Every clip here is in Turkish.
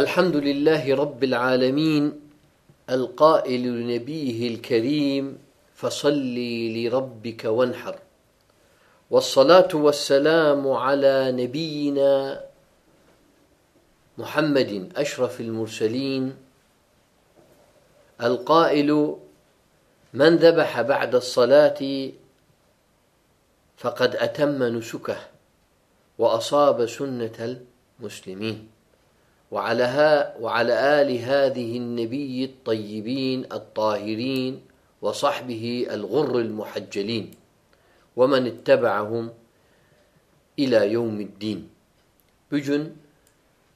الحمد لله رب العالمين القائل لنبيه الكريم فصل لربك وانحر. والصلاة والسلام على نبينا محمد أشرف المرسلين. القائل من ذبح بعد الصلاة فقد أتم نسكه وأصاب سنة المسلمين. وعلى, ها وعلى آل هذه النبي الطيبين الطاهرين وصحبه الغر المحجلين ومن اتبعهم إلى يوم الدين Bugün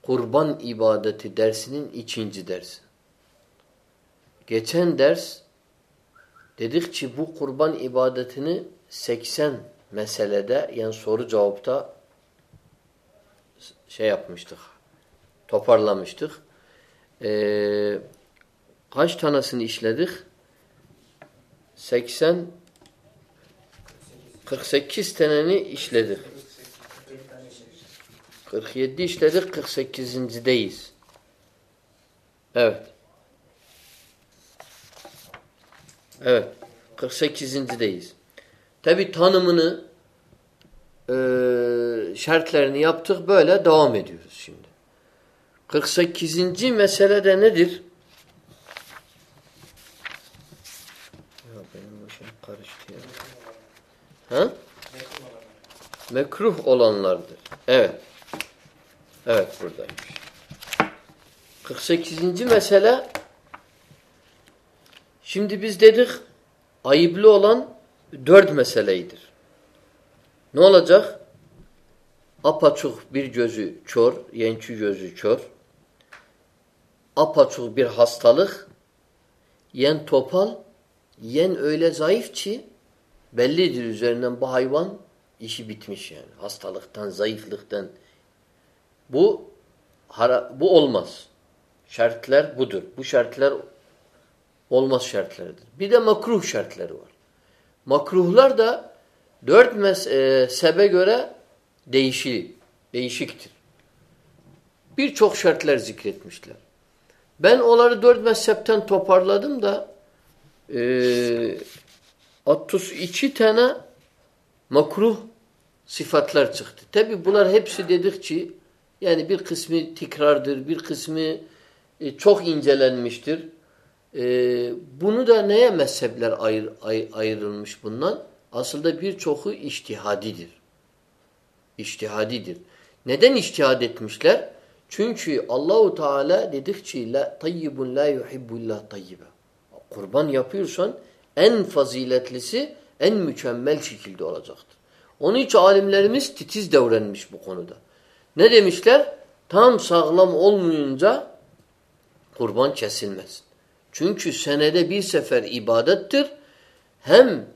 kurban ibadeti dersinin ikinci dersi. Geçen ders dedik ki bu kurban ibadetini 80 meselede yani soru cevapta şey yapmıştık. Toparlamıştık. Ee, kaç tanesini işledik? 80 48 taneni işledik. 47 işledik. 48.deyiz. Evet. Evet. 48.deyiz. Tabi tanımını e, şartlarını yaptık. Böyle devam ediyoruz şimdi. 48. mesele de nedir? Ya benim başım karıştı ya. Ha? Mekruh olanlardır. Evet. Evet buradaymış. 48. mesele şimdi biz dedik ayıplı olan dört meseleydir. Ne olacak? Apaçuk bir gözü çor, yençi gözü çor. Apaçuk bir hastalık, yen topal, yen öyle zayıf ki bellidir üzerinden bu hayvan işi bitmiş yani. Hastalıktan, zayıflıktan. Bu bu olmaz. Şartlar budur. Bu şartlar olmaz şartlarıdır. Bir de makruh şartları var. Makruhlar da dört mes e, göre değişi, değişiktir. Birçok şartlar zikretmişler. Ben onları dört mezhepten toparladım da e, 32 tane makruh sıfatlar çıktı. Tabi bunlar hepsi dedikçe yani bir kısmı tekrardır, bir kısmı e, çok incelenmiştir. E, bunu da neye mezhepler ayır, ay, ayrılmış bundan? Aslında birçoku iştihadidir. İştihadidir. Neden iştihad etmişler? Çünkü Allahu Teala dedikçe la tayyibun la yuhibbu illa tayyibe. Kurban yapıyorsan en faziletlisi en mükemmel şekilde olacaktır. Onun için alimlerimiz titiz davranmış bu konuda. Ne demişler? Tam sağlam olmayınca kurban kesilmez. Çünkü senede bir sefer ibadettir. Hem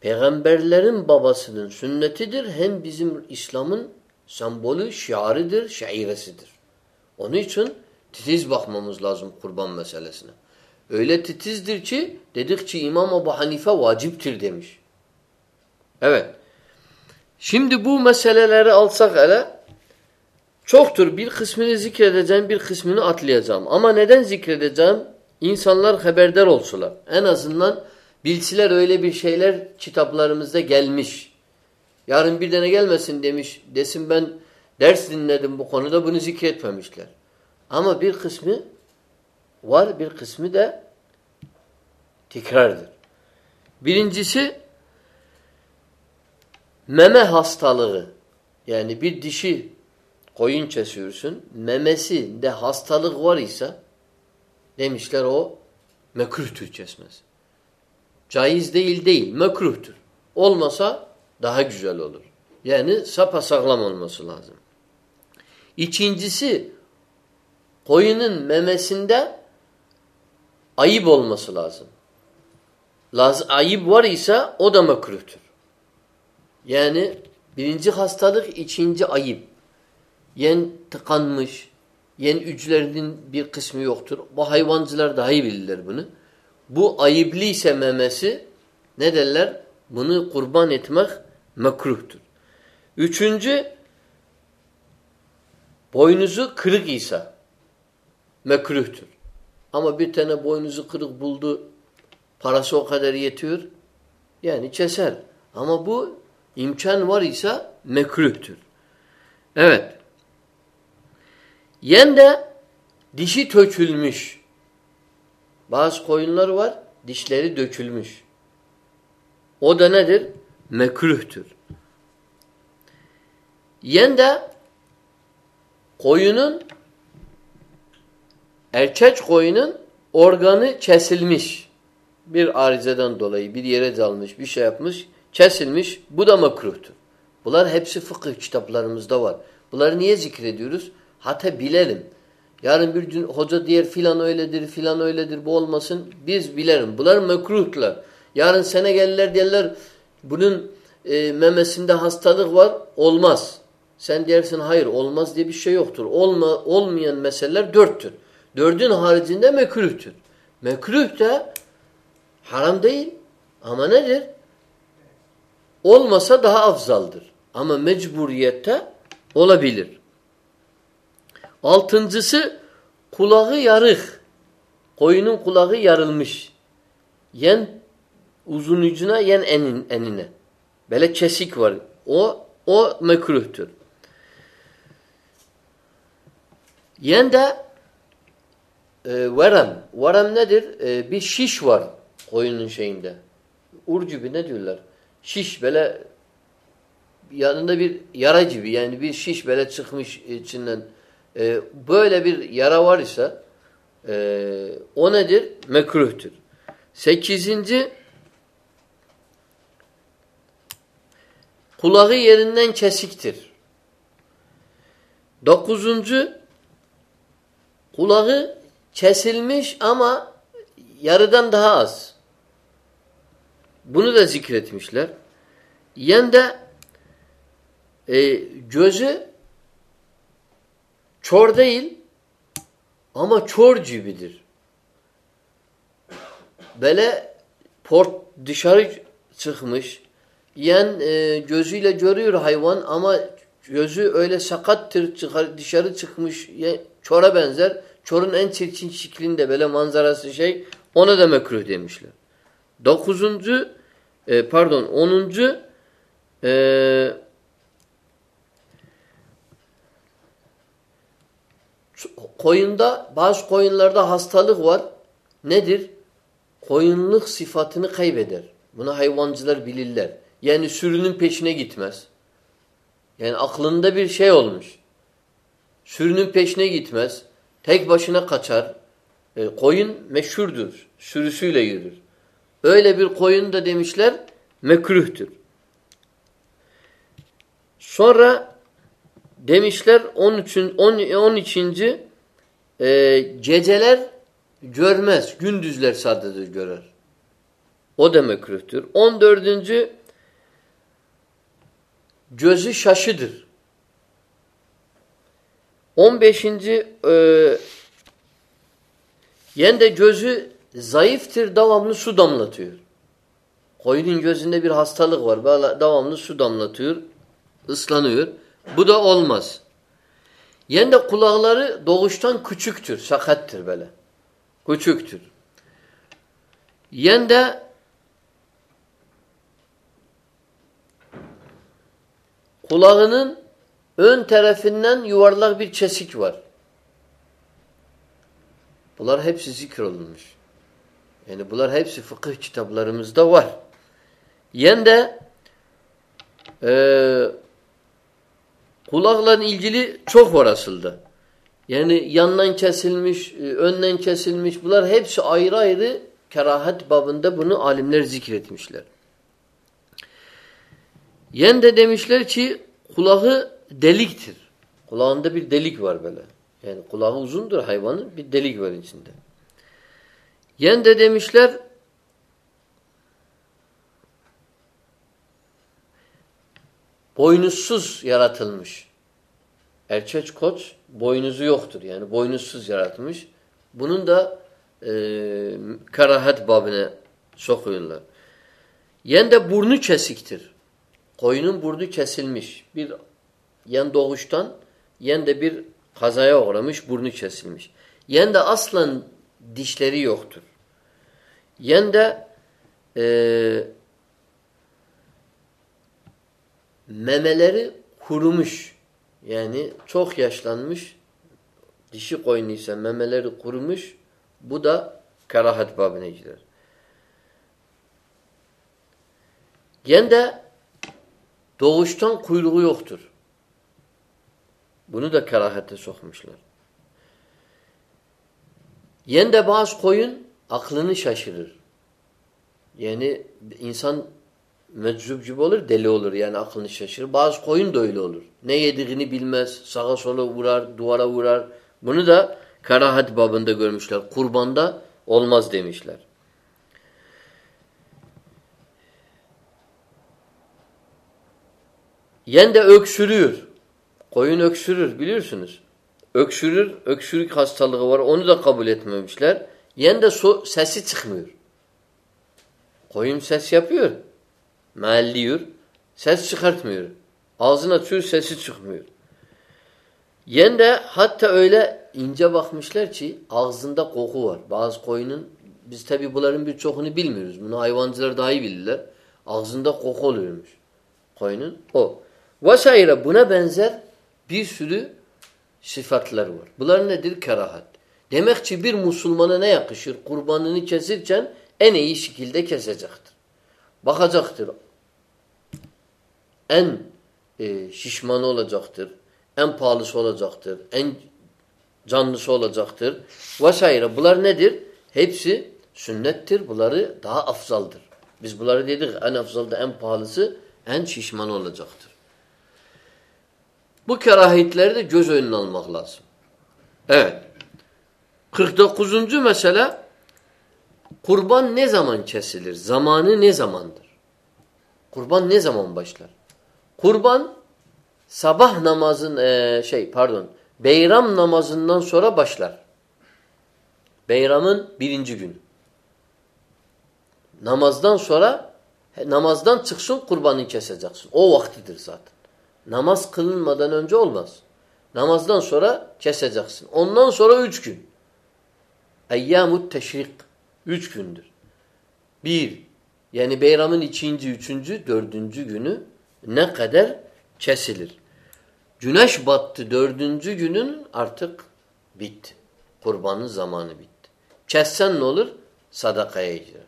peygamberlerin babasının sünnetidir hem bizim İslam'ın sembolü, şiarıdır, şairesidir. Onun için titiz bakmamız lazım kurban meselesine. Öyle titizdir ki dedikçe İmam Ebu Hanife vaciptir demiş. Evet. Şimdi bu meseleleri alsak hele çoktur. Bir kısmını zikredeceğim, bir kısmını atlayacağım. Ama neden zikredeceğim? İnsanlar haberdar olsular. En azından bilsiler öyle bir şeyler kitaplarımızda gelmiş. Yarın bir tane gelmesin demiş. Desin ben ders dinledim bu konuda bunu zikretmemişler. Ama bir kısmı var bir kısmı da tekrardır. Birincisi meme hastalığı. Yani bir dişi koyun kesiyorsun. Memesi de hastalık var ise demişler o mekruhtur kesmez. Caiz değil değil. Mekruhtur. Olmasa daha güzel olur. Yani sapasağlam olması lazım. İkincisi koyunun memesinde ayıp olması lazım. Laz ayıp var ise o da mekruhtur. Yani birinci hastalık, ikinci ayıp. Yen tıkanmış, yen üclerinin bir kısmı yoktur. Bu hayvancılar daha iyi bilirler bunu. Bu ayıplı ise memesi ne derler? Bunu kurban etmek mekruhtur. Üçüncü boynuzu kırık ise mekruhtur. Ama bir tane boynuzu kırık buldu, parası o kadar yetiyor, yani keser. Ama bu imkan var ise mekruhtur. Evet. Yen de dişi tökülmüş. Bazı koyunlar var, dişleri dökülmüş. O da nedir? Mekruhtur. Yen de koyunun erkek koyunun organı kesilmiş. Bir arızadan dolayı bir yere dalmış, bir şey yapmış, kesilmiş. Bu da makruhtur. Bunlar hepsi fıkıh kitaplarımızda var. Bunları niye zikrediyoruz? Hatta bilelim. Yarın bir gün hoca diğer filan öyledir, filan öyledir, bu olmasın. Biz bilerim. Bunlar mekruhlar. Yarın sene gelirler derler bunun e, memesinde hastalık var, olmaz. Sen dersin hayır olmaz diye bir şey yoktur. Olma, olmayan meseleler dörttür. Dördün haricinde mekruhtur. Mekruh da haram değil. Ama nedir? Olmasa daha afzaldır. Ama mecburiyette olabilir. Altıncısı kulağı yarık. Koyunun kulağı yarılmış. Yen uzun ucuna yen enin, enine. Böyle kesik var. O o mekruhtur. Yen de e, verem. Verem nedir? E, bir şiş var koyunun şeyinde. Ur gibi ne diyorlar? Şiş böyle yanında bir yara gibi yani bir şiş böyle çıkmış içinden. E, böyle bir yara var ise e, o nedir? Mekruhtur. Sekizinci kulağı yerinden kesiktir. Dokuzuncu kulağı kesilmiş ama yarıdan daha az. Bunu da zikretmişler. Yen de e, gözü çor değil ama çor gibidir. Böyle port dışarı çıkmış. Yen e, gözüyle görüyor hayvan ama gözü öyle sakattır çıkar, dışarı çıkmış. Çora benzer. Çorun en çirkin şeklinde böyle manzarası şey ona da mekruh demişler. Dokuzuncu e, pardon onuncu e, koyunda bazı koyunlarda hastalık var. Nedir? Koyunluk sıfatını kaybeder. Bunu hayvancılar bilirler. Yani sürünün peşine gitmez. Yani aklında bir şey olmuş. Sürünün peşine gitmez. Tek başına kaçar. E, koyun meşhurdur. Sürüsüyle yürür. Öyle bir koyun da demişler mekruhtur. Sonra demişler 13. 12. E, geceler görmez. Gündüzler sadece görer. O da mekruhtur. 14. Gözü şaşıdır. 15. E, yen de gözü zayıftır, devamlı su damlatıyor. Koyunun gözünde bir hastalık var. Böyle devamlı su damlatıyor, ıslanıyor. Bu da olmaz. Yen de kulakları doğuştan küçüktür, sakattır böyle. Küçüktür. Yen de kulağının ön tarafından yuvarlak bir çesik var. Bunlar hepsi zikrolunmuş. Yani bunlar hepsi fıkıh kitaplarımızda var. Yen de e, kulakla ilgili çok var aslında. Yani yandan kesilmiş, e, önden kesilmiş. Bunlar hepsi ayrı ayrı kerahat babında bunu alimler zikretmişler. Yen de demişler ki kulağı deliktir. Kulağında bir delik var böyle. Yani kulağı uzundur hayvanın bir delik var içinde. Yen de demişler boynuzsuz yaratılmış. Erkek koç boynuzu yoktur. Yani boynuzsuz yaratılmış. Bunun da e, karahat babine sokuyorlar. Yen de burnu kesiktir. Koyunun burnu kesilmiş. Bir yen doğuştan yen de bir kazaya uğramış burnu kesilmiş. Yen de aslan dişleri yoktur. Yen de e, memeleri kurumuş. Yani çok yaşlanmış. Dişi koyunuysa memeleri kurumuş. Bu da karahat babine girer. Yen de doğuştan kuyruğu yoktur. Bunu da karahate sokmuşlar. Yen de bazı koyun aklını şaşırır. Yani insan meczup gibi olur, deli olur. Yani aklını şaşırır. Bazı koyun da öyle olur. Ne yediğini bilmez. Sağa sola vurar, duvara vurar. Bunu da karahat babında görmüşler. Kurbanda olmaz demişler. Yen de öksürüyor. Koyun öksürür biliyorsunuz. Öksürür, öksürük hastalığı var. Onu da kabul etmemişler. Yen de so sesi çıkmıyor. Koyun ses yapıyor. Mealliyor. Ses çıkartmıyor. Ağzına açıyor sesi çıkmıyor. Yen de hatta öyle ince bakmışlar ki ağzında koku var. Bazı koyunun biz tabi bunların birçokunu bilmiyoruz. Bunu hayvancılar daha iyi bilirler. Ağzında koku oluyormuş. Koyunun o. Vesaire buna benzer bir sürü sıfatlar var. Bunlar nedir? Kerahat. Demek ki bir Müslümana ne yakışır? Kurbanını kesirken en iyi şekilde kesecektir. Bakacaktır. En e, şişmanı olacaktır. En pahalısı olacaktır. En canlısı olacaktır. Vesaire. Bunlar nedir? Hepsi sünnettir. Bunları daha afzaldır. Biz bunları dedik en afzalda en pahalısı en şişmanı olacaktır. Bu kerahitleri de göz önüne almak lazım. Evet. 49. mesele kurban ne zaman kesilir? Zamanı ne zamandır? Kurban ne zaman başlar? Kurban sabah namazın e, şey pardon beyram namazından sonra başlar. Beyramın birinci günü. Namazdan sonra namazdan çıksın kurbanı keseceksin. O vaktidir zaten. Namaz kılınmadan önce olmaz. Namazdan sonra keseceksin. Ondan sonra üç gün. Eyyamut teşrik. Üç gündür. Bir, yani beyramın ikinci, üçüncü, dördüncü günü ne kadar kesilir. Güneş battı dördüncü günün artık bitti. Kurbanın zamanı bitti. Kessen ne olur? Sadakaya girer.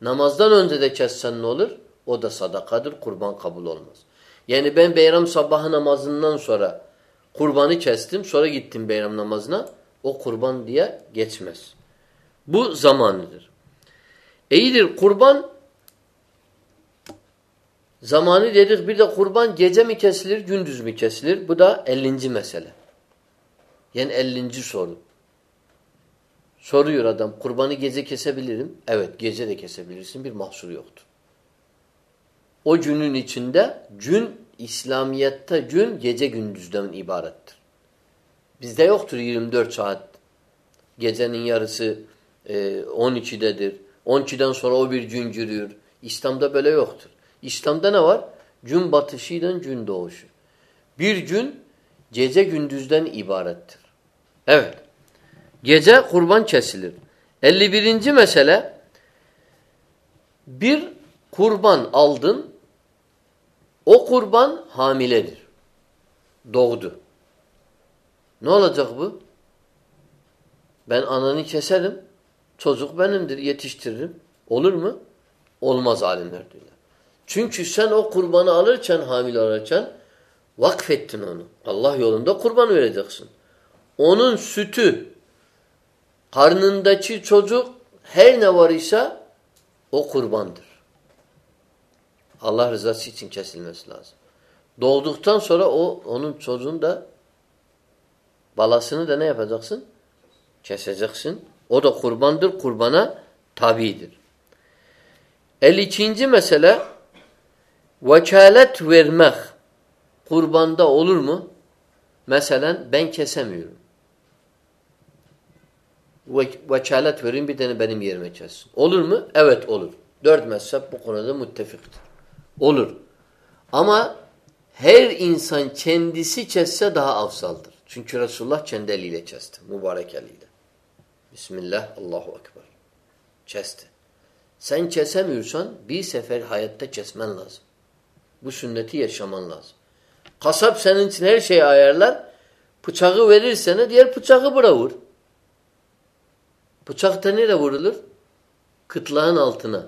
Namazdan önce de kessen ne olur? O da sadakadır. Kurban kabul olmaz. Yani ben beyram sabahı namazından sonra kurbanı kestim. Sonra gittim beyram namazına. O kurban diye geçmez. Bu zamanıdır. İyidir kurban zamanı dedik bir de kurban gece mi kesilir gündüz mü kesilir? Bu da 50. mesele. Yani 50. soru. Soruyor adam kurbanı gece kesebilirim. Evet gece de kesebilirsin bir mahsur yoktur. O günün içinde gün İslamiyet'te gün gece gündüzden ibarettir. Bizde yoktur 24 saat. Gecenin yarısı e, 12'dedir. 12'den sonra o bir gün giriyor. İslam'da böyle yoktur. İslam'da ne var? Gün batışıyla gün doğuşu. Bir gün gece gündüzden ibarettir. Evet. Gece kurban kesilir. 51. mesele bir kurban aldın o kurban hamiledir. Doğdu. Ne olacak bu? Ben ananı keserim. Çocuk benimdir. Yetiştiririm. Olur mu? Olmaz alimler diyorlar. Çünkü sen o kurbanı alırken hamile alırken vakfettin onu. Allah yolunda kurban vereceksin. Onun sütü karnındaki çocuk her ne var ise o kurbandır. Allah rızası için kesilmesi lazım. Doğduktan sonra o onun çocuğun da balasını da ne yapacaksın? Keseceksin. O da kurbandır. Kurbana tabidir. 52. mesele vekalet vermek kurbanda olur mu? Mesela ben kesemiyorum. Vekalet verin bir tane benim yerime kessin. Olur mu? Evet olur. Dört mezhep bu konuda müttefiktir. Olur. Ama her insan kendisi kesse daha afsaldır. Çünkü Resulullah kendi eliyle kesti. Mübarek eliyle. Bismillah, Allahu Ekber. Kesti. Sen kesemiyorsan bir sefer hayatta kesmen lazım. Bu sünneti yaşaman lazım. Kasap senin için her şeyi ayarlar. Bıçağı verirsene diğer bıçağı bura vur. Bıçak da nereye vurulur? Kıtlağın altına.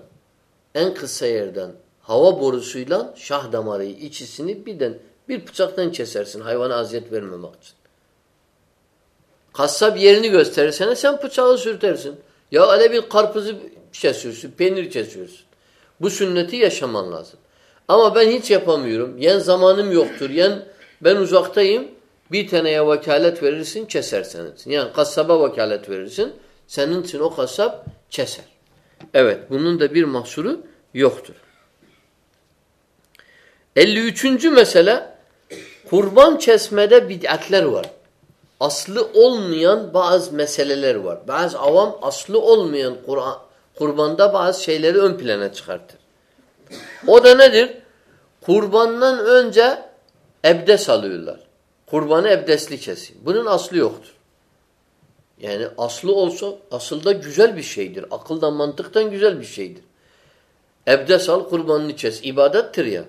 En kısa yerden hava borusuyla şah damarı içisini birden bir bıçaktan kesersin hayvana aziyet vermemek için. Kassap yerini gösterirsene sen bıçağı sürtersin. Ya öyle bir karpuzu kesiyorsun, peynir kesiyorsun. Bu sünneti yaşaman lazım. Ama ben hiç yapamıyorum. Yen zamanım yoktur. Yen ben uzaktayım. Bir taneye vekalet verirsin, kesersen. Yani kasaba vekalet verirsin. Senin için o kasap keser. Evet, bunun da bir mahsuru yoktur. 53. mesele kurban kesmede bid'atler var. Aslı olmayan bazı meseleler var. Bazı avam aslı olmayan Kur'an kurbanda bazı şeyleri ön plana çıkartır. O da nedir? Kurbandan önce ebdes alıyorlar. Kurbanı ebdesli kesin. Bunun aslı yoktur. Yani aslı olsa asılda güzel bir şeydir. Akıldan mantıktan güzel bir şeydir. Ebdes al kurbanını kes. İbadettir ya.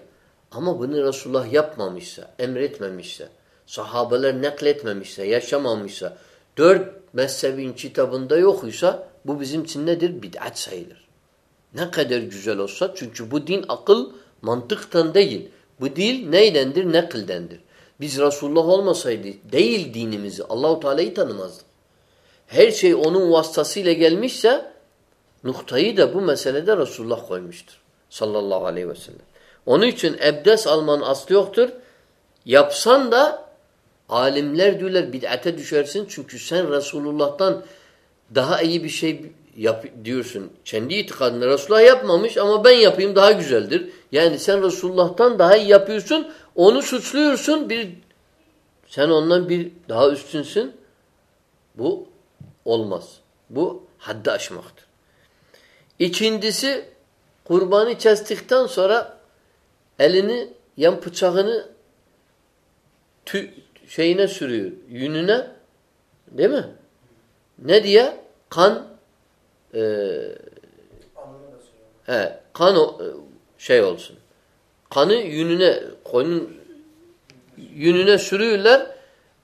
Ama bunu Resulullah yapmamışsa, emretmemişse, sahabeler nakletmemişse, yaşamamışsa, dört mezhebin kitabında yokuysa bu bizim için nedir? Bid'at sayılır. Ne kadar güzel olsa çünkü bu din akıl mantıktan değil. Bu dil neydendir? Nakildendir. Biz Resulullah olmasaydı değil dinimizi Allahu Teala'yı tanımazdık. Her şey onun vasıtasıyla gelmişse noktayı da bu meselede Resulullah koymuştur. Sallallahu aleyhi ve sellem. Onun için ebdes alman aslı yoktur. Yapsan da alimler diyorlar bid'ate düşersin. Çünkü sen Resulullah'tan daha iyi bir şey yap diyorsun. Kendi itikadını Resulullah yapmamış ama ben yapayım daha güzeldir. Yani sen Resulullah'tan daha iyi yapıyorsun. Onu suçluyorsun. Bir sen ondan bir daha üstünsün. Bu olmaz. Bu haddi aşmaktır. İkincisi kurbanı kestikten sonra elini yan bıçağını tü, şeyine sürüyor. Yününe değil mi? Ne diye? Kan e, he, kan o, şey olsun. Kanı yününe koyun yününe sürüyorlar.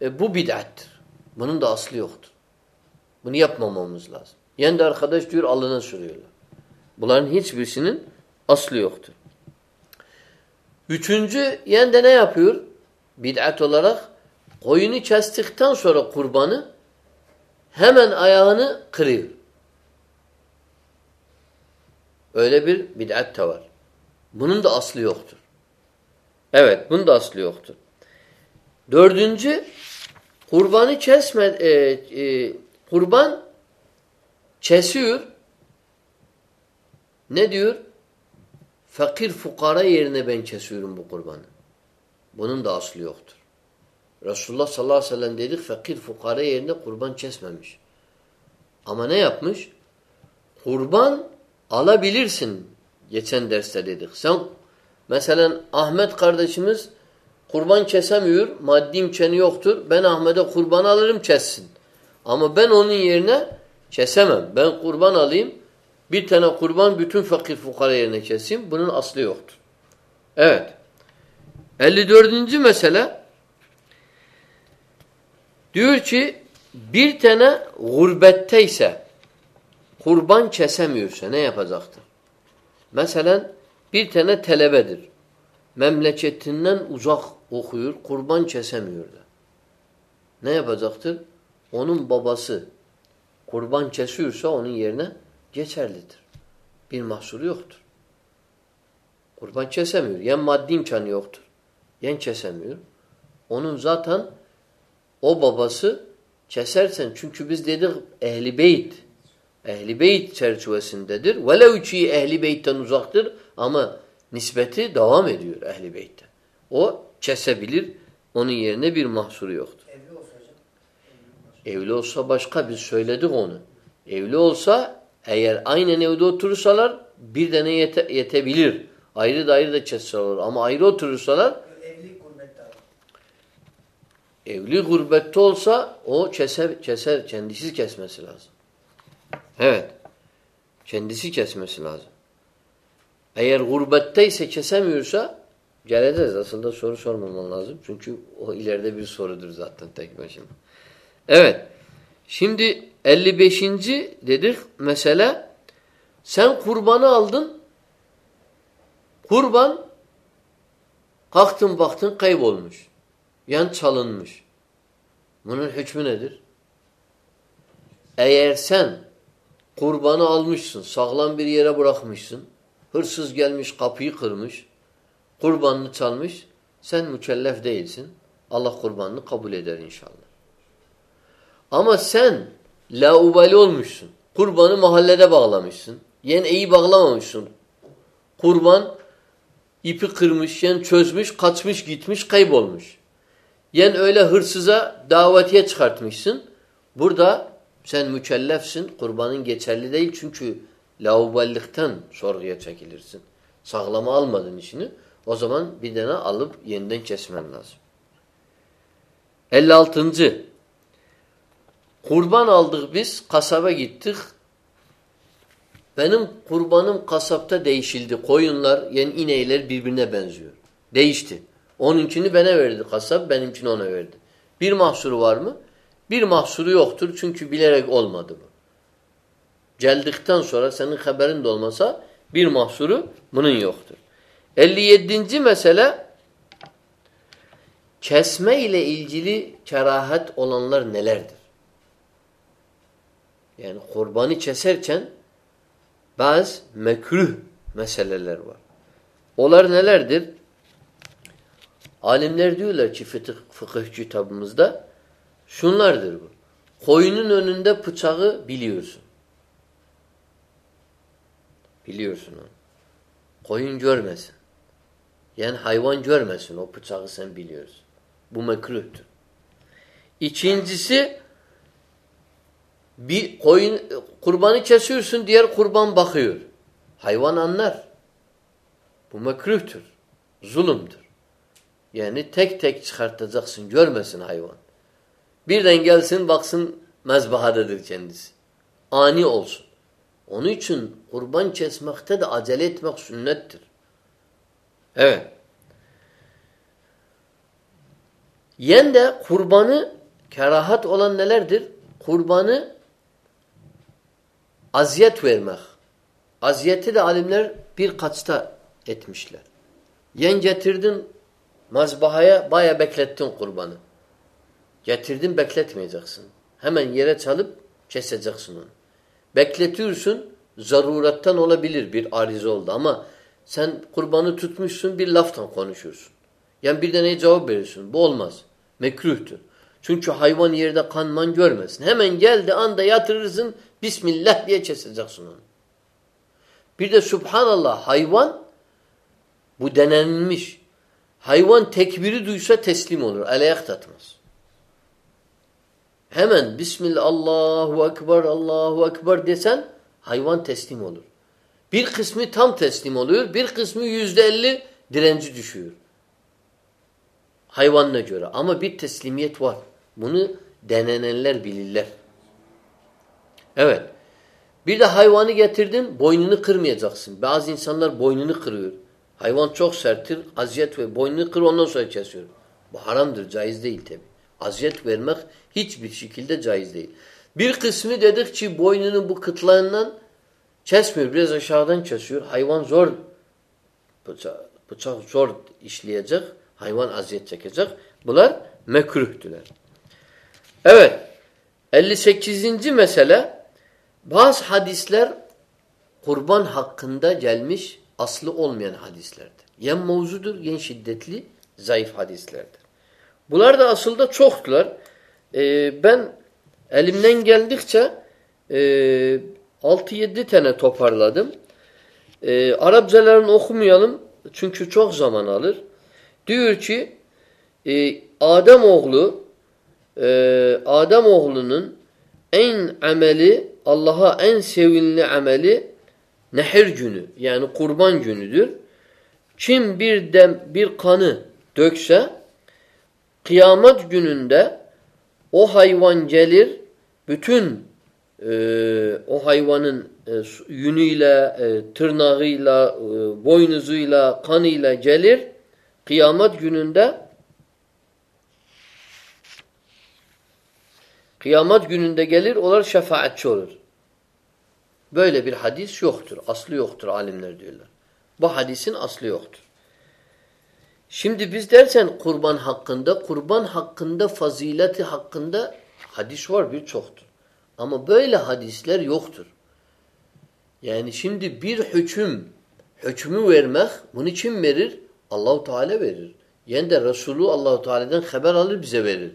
E, bu bid'attir. Bunun da aslı yoktur. Bunu yapmamamız lazım. Yani de arkadaş diyor alına sürüyorlar. Bunların hiçbirisinin aslı yoktur. Üçüncü yende ne yapıyor? Bid'at olarak koyunu kestikten sonra kurbanı hemen ayağını kırıyor. Öyle bir bid'at da var. Bunun da aslı yoktur. Evet, bunun da aslı yoktur. Dördüncü, kurbanı kesme, e, e, kurban kesiyor. Ne diyor? Fakir fukara yerine ben kesiyorum bu kurbanı. Bunun da aslı yoktur. Resulullah sallallahu aleyhi ve sellem dedik fakir fukara yerine kurban kesmemiş. Ama ne yapmış? Kurban alabilirsin. Geçen derste dedik. Sen mesela Ahmet kardeşimiz kurban kesemiyor. Maddi imkanı yoktur. Ben Ahmet'e kurban alırım kessin. Ama ben onun yerine kesemem. Ben kurban alayım. Bir tane kurban bütün fakir fukara yerine keseyim. Bunun aslı yoktur. Evet. 54. mesele diyor ki bir tane gurbetteyse kurban kesemiyorsa ne yapacaktır? Mesela bir tane telebedir. Memleketinden uzak okuyor, kurban kesemiyor da. Ne yapacaktır? Onun babası kurban kesiyorsa onun yerine geçerlidir. Bir mahsuru yoktur. Kurban kesemiyor. Yen maddi imkanı yoktur. Yen kesemiyor. Onun zaten o babası kesersen çünkü biz dedik ehli beyt ehli beyt çerçevesindedir. Velev ki ehli beytten uzaktır ama nispeti devam ediyor ehli beytte. O kesebilir. Onun yerine bir mahsuru yoktur. Evli olsa hocam. Evli olsa başka biz söyledik onu. Evli olsa eğer aynen evde oturursalar bir tane yete, yetebilir. Ayrı da ayrı da kesseler ama ayrı oturursalar Evli gurbette evli gurbette olsa o keser, keser kendisi kesmesi lazım. Evet. Kendisi kesmesi lazım. Eğer gurbetteyse kesemiyorsa geleceğiz. Aslında soru sormaman lazım. Çünkü o ileride bir sorudur zaten tek başına. Evet. Şimdi 55. dedik mesela sen kurbanı aldın kurban kalktın baktın kaybolmuş. Yan çalınmış. Bunun hükmü nedir? Eğer sen kurbanı almışsın, sağlam bir yere bırakmışsın, hırsız gelmiş kapıyı kırmış, kurbanını çalmış, sen mükellef değilsin. Allah kurbanını kabul eder inşallah. Ama sen laubali olmuşsun. Kurbanı mahallede bağlamışsın. Yen iyi bağlamamışsın. Kurban ipi kırmış, yen çözmüş, kaçmış, gitmiş, kaybolmuş. Yen öyle hırsıza davetiye çıkartmışsın. Burada sen mükellefsin. Kurbanın geçerli değil çünkü lauballikten sorguya çekilirsin. Sağlama almadın işini. O zaman bir tane alıp yeniden kesmen lazım. 56. Kurban aldık biz, kasaba gittik. Benim kurbanım kasapta değişildi. Koyunlar, yani ineyler birbirine benziyor. Değişti. Onunkini bana verdi kasap, benimkini ona verdi. Bir mahsuru var mı? Bir mahsuru yoktur çünkü bilerek olmadı bu. Geldikten sonra senin haberin de olmasa bir mahsuru bunun yoktur. 57. mesele kesme ile ilgili kerahat olanlar nelerdir? Yani kurbanı keserken bazı mekruh meseleler var. Onlar nelerdir? Alimler diyorlar ki fıkıh, fıkıh kitabımızda şunlardır bu. Koyunun önünde bıçağı biliyorsun. Biliyorsun onu. Koyun görmesin. Yani hayvan görmesin o bıçağı sen biliyorsun. Bu mekruhtur. İkincisi bir koyun kurbanı kesiyorsun diğer kurban bakıyor. Hayvan anlar. Bu mekruhtur. Zulümdür. Yani tek tek çıkartacaksın görmesin hayvan. Birden gelsin baksın mezbahadadır kendisi. Ani olsun. Onun için kurban kesmekte de acele etmek sünnettir. Evet. Yen de kurbanı kerahat olan nelerdir? Kurbanı aziyet vermek. Aziyeti de alimler bir kaçta etmişler. Yen getirdin mazbahaya baya beklettin kurbanı. Getirdin bekletmeyeceksin. Hemen yere çalıp keseceksin onu. Bekletiyorsun zaruretten olabilir bir arize oldu ama sen kurbanı tutmuşsun bir laftan konuşuyorsun. Yani bir deneye cevap veriyorsun. Bu olmaz. Mekruhtur. Çünkü hayvan yerde kanman görmesin. Hemen geldi anda yatırırsın Bismillah diye keseceksin onu. Bir de Subhanallah hayvan bu denenilmiş. Hayvan tekbiri duysa teslim olur. Alayak tatmaz. Hemen Bismillah Allahu Ekber Allahu Ekber desen hayvan teslim olur. Bir kısmı tam teslim oluyor. Bir kısmı yüzde elli direnci düşüyor. Hayvanına göre. Ama bir teslimiyet var. Bunu denenenler bilirler. Evet. Bir de hayvanı getirdin, boynunu kırmayacaksın. Bazı insanlar boynunu kırıyor. Hayvan çok serttir, aziyet ve boynunu kır ondan sonra kesiyor. Bu haramdır, caiz değil tabi. Aziyet vermek hiçbir şekilde caiz değil. Bir kısmı dedik ki boynunu bu kıtlağından kesmiyor, biraz aşağıdan kesiyor. Hayvan zor, bıçak, bıçak zor işleyecek, hayvan aziyet çekecek. Bunlar mekruhtüler. Evet, 58. mesele bazı hadisler kurban hakkında gelmiş aslı olmayan hadislerdir. Yen mevzudur, yen şiddetli, zayıf hadislerdir. Bunlar da aslında çoktular. Ee, ben elimden geldikçe e, 6-7 tane toparladım. Ee, Arapçalarını okumayalım çünkü çok zaman alır. Diyor ki e, Adem oğlu e, Adem oğlunun en ameli Allah'a en sevinli ameli nehir günü yani kurban günüdür. Kim bir dem bir kanı dökse kıyamet gününde o hayvan gelir bütün e, o hayvanın e, yünüyle, e, tırnağıyla, e, boynuzuyla, kanıyla gelir. Kıyamet gününde kıyamet gününde gelir, onlar şefaatçi olur. Böyle bir hadis yoktur. Aslı yoktur alimler diyorlar. Bu hadisin aslı yoktur. Şimdi biz dersen kurban hakkında, kurban hakkında, fazileti hakkında hadis var birçoktur. Ama böyle hadisler yoktur. Yani şimdi bir hüküm, hükmü vermek, bunu kim verir? Allahu Teala verir. Yani de Resulü Allahu Teala'dan haber alır bize verir.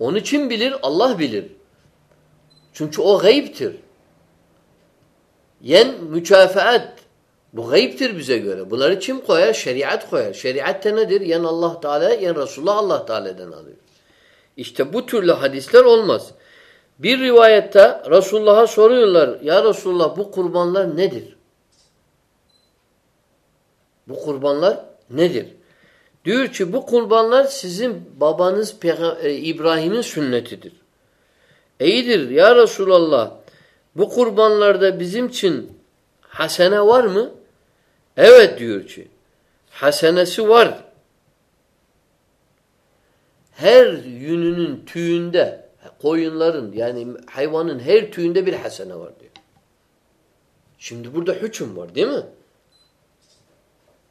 Onu kim bilir? Allah bilir. Çünkü o gayiptir. Yen mükafaat. Bu gayiptir bize göre. Bunları kim koyar? Şeriat koyar. Şeriat da nedir? Yen Allah Teala, yen Resulullah Allah Teala'dan alıyor. İşte bu türlü hadisler olmaz. Bir rivayette Resulullah'a soruyorlar. Ya Resulullah bu kurbanlar nedir? Bu kurbanlar nedir? Diyor ki bu kurbanlar sizin babanız e, İbrahim'in sünnetidir. İyidir ya Resulallah. Bu kurbanlarda bizim için hasene var mı? Evet diyor ki. Hasenesi var. Her yününün tüyünde koyunların yani hayvanın her tüyünde bir hasene var diyor. Şimdi burada hüküm var değil mi?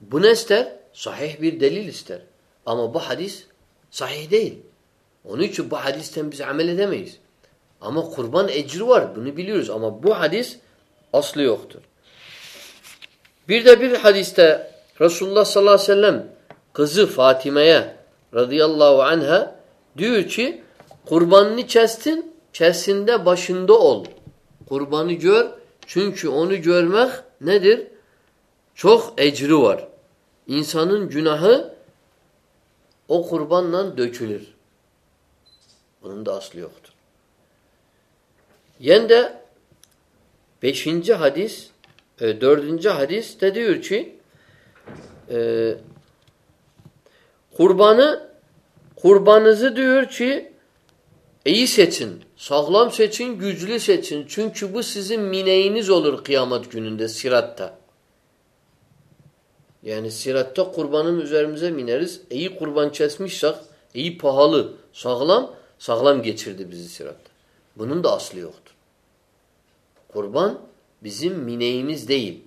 Bu ne ister? Sahih bir delil ister. Ama bu hadis sahih değil. Onun için bu hadisten biz amel edemeyiz. Ama kurban ecri var. Bunu biliyoruz. Ama bu hadis aslı yoktur. Bir de bir hadiste Resulullah sallallahu aleyhi ve sellem kızı Fatime'ye radıyallahu anha diyor ki kurbanını kestin, kesinde başında ol. Kurbanı gör. Çünkü onu görmek nedir? Çok ecri var. İnsanın günahı o kurbanla dökülür. Bunun da aslı yoktur. Yen de beşinci hadis, e, dördüncü hadis de diyor ki e, kurbanı kurbanınızı diyor ki iyi seçin, sağlam seçin, güçlü seçin. Çünkü bu sizin mineğiniz olur kıyamet gününde siratta. Yani siratta kurbanın üzerimize mineriz. İyi kurban kesmişsek, iyi pahalı, sağlam, sağlam geçirdi bizi siratta. Bunun da aslı yoktur. Kurban bizim mineğimiz değil.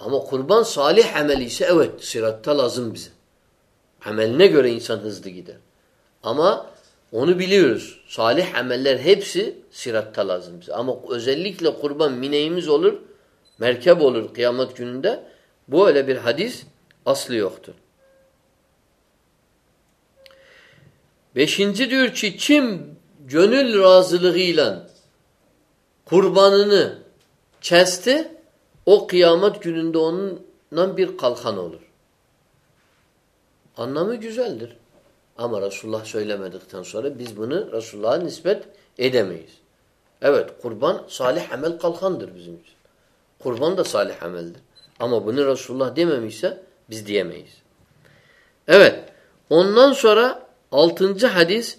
Ama kurban salih amel ise evet siratta lazım bize. Ameline göre insan hızlı gider. Ama onu biliyoruz. Salih ameller hepsi siratta lazım bize. Ama özellikle kurban mineğimiz olur, merkep olur kıyamet gününde. Bu öyle bir hadis aslı yoktur. Beşinci diyor ki kim gönül razılığıyla kurbanını kesti o kıyamet gününde onunla bir kalkan olur. Anlamı güzeldir. Ama Resulullah söylemedikten sonra biz bunu Resulullah'a nispet edemeyiz. Evet kurban salih amel kalkandır bizim için. Kurban da salih ameldir. Ama bunu Resulullah dememişse biz diyemeyiz. Evet. Ondan sonra altıncı hadis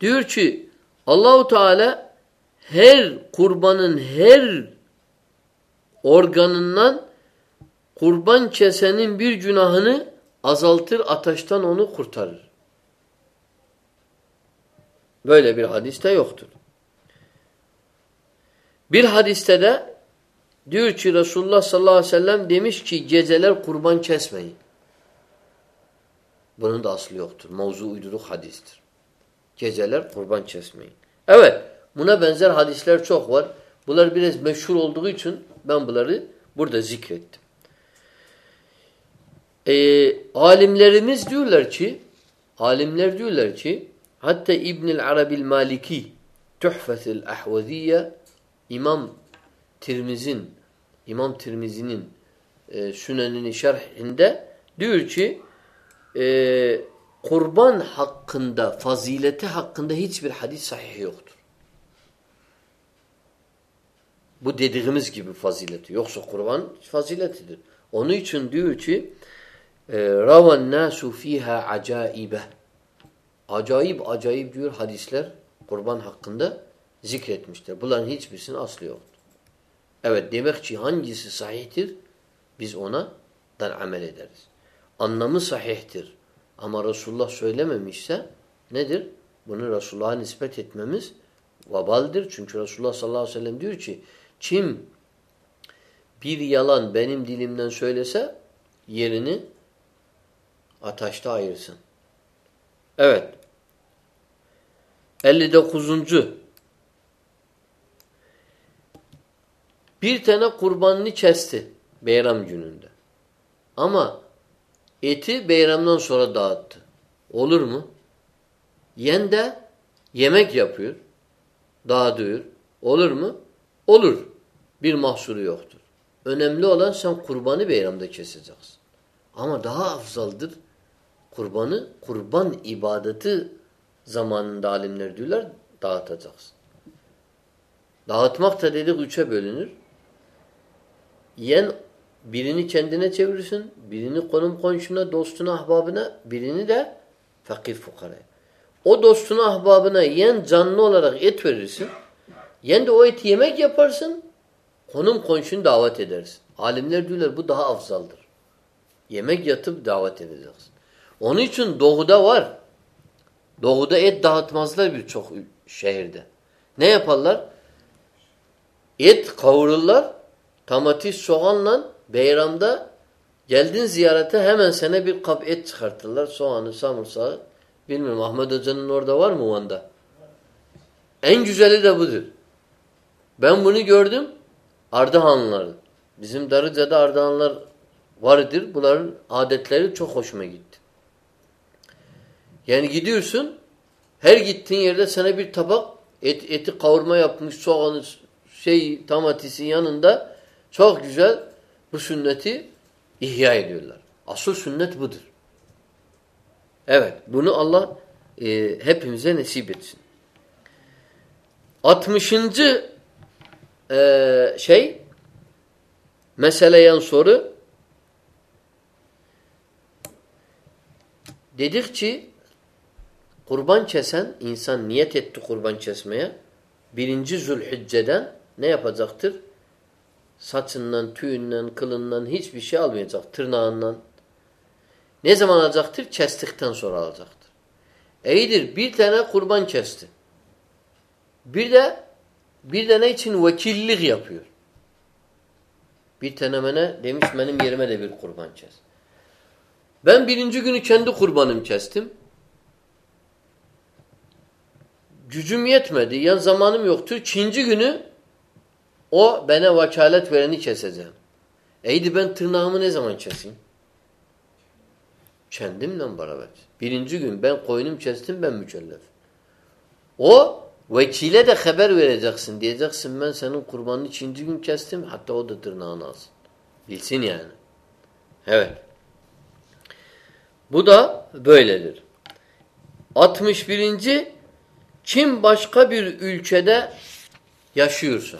diyor ki Allahu Teala her kurbanın her organından kurban kesenin bir günahını azaltır, ateşten onu kurtarır. Böyle bir hadiste yoktur. Bir hadiste de diyor ki Resulullah sallallahu aleyhi ve sellem demiş ki geceler kurban kesmeyin. Bunun da aslı yoktur. Mevzu uyduruk hadistir. Geceler kurban kesmeyin. Evet. Buna benzer hadisler çok var. Bunlar biraz meşhur olduğu için ben bunları burada zikrettim. Ee, alimlerimiz diyorlar ki alimler diyorlar ki hatta İbnül Arabil Maliki Tuhfetil Ahvaziye İmam Tirmiz'in İmam Tirmizi'nin e, Sünen'ini şerhinde diyor ki e, kurban hakkında, fazileti hakkında hiçbir hadis sahih yoktur. Bu dediğimiz gibi fazileti. Yoksa kurban faziletidir. Onun için diyor ki e, ravan nasu fiha acaibe acayip acayip diyor hadisler kurban hakkında zikretmişler. Bunların hiçbirisinin aslı yoktur. Evet demek ki hangisi sahihtir? Biz ona dan amel ederiz. Anlamı sahihtir. Ama Resulullah söylememişse nedir? Bunu Resulullah'a nispet etmemiz vabaldir. Çünkü Resulullah sallallahu aleyhi ve sellem diyor ki kim bir yalan benim dilimden söylese yerini ataşta ayırsın. Evet. 59. Bir tane kurbanını kesti beyram gününde. Ama eti beyramdan sonra dağıttı. Olur mu? Yen de yemek yapıyor. Dağıtıyor. Olur mu? Olur. Bir mahsuru yoktur. Önemli olan sen kurbanı beyramda keseceksin. Ama daha afzaldır kurbanı, kurban ibadeti zamanında alimler diyorlar dağıtacaksın. Dağıtmak da dedik üçe bölünür. Yen birini kendine çevirirsin, birini konum komşuna, dostuna, ahbabına, birini de fakir fukaraya. O dostuna, ahbabına yen canlı olarak et verirsin. Yen de o eti yemek yaparsın, konum komşunu davet edersin. Alimler diyorlar bu daha afzaldır. Yemek yatıp davet edeceksin. Onun için doğuda var. Doğuda et dağıtmazlar birçok şehirde. Ne yaparlar? Et kavururlar. Tamatis soğanla beyramda geldin ziyarete hemen sana bir kap et çıkartırlar. Soğanı, samırsağı. Bilmiyorum Ahmet Hoca'nın orada var mı Van'da? En güzeli de budur. Ben bunu gördüm. Ardahanlıların. Bizim Darıca'da Ardahanlar vardır. Bunların adetleri çok hoşuma gitti. Yani gidiyorsun her gittiğin yerde sana bir tabak et, eti kavurma yapmış soğanı şey domatesi yanında çok güzel bu sünneti ihya ediyorlar. Asıl sünnet budur. Evet bunu Allah e, hepimize nasip etsin. 60. E, şey meseleyen soru dedik ki kurban kesen insan niyet etti kurban kesmeye birinci zülhicceden ne yapacaktır? Saçından, tüyünden, kılından hiçbir şey almayacak. Tırnağından. Ne zaman alacaktır? Kestikten sonra alacaktır. İyidir. Bir tane kurban kesti. Bir de bir de ne için vekillik yapıyor. Bir tane mene demiş benim yerime de bir kurban kes. Ben birinci günü kendi kurbanım kestim. Gücüm yetmedi. Yani zamanım yoktu. İkinci günü o bana vekalet vereni keseceğim. Eydi ben tırnağımı ne zaman keseyim? Kendimle beraber. Birinci gün ben koyunum kestim ben mükellef. O vekile de haber vereceksin. Diyeceksin ben senin kurbanını ikinci gün kestim. Hatta o da tırnağını alsın. Bilsin yani. Evet. Bu da böyledir. 61. Kim başka bir ülkede yaşıyorsa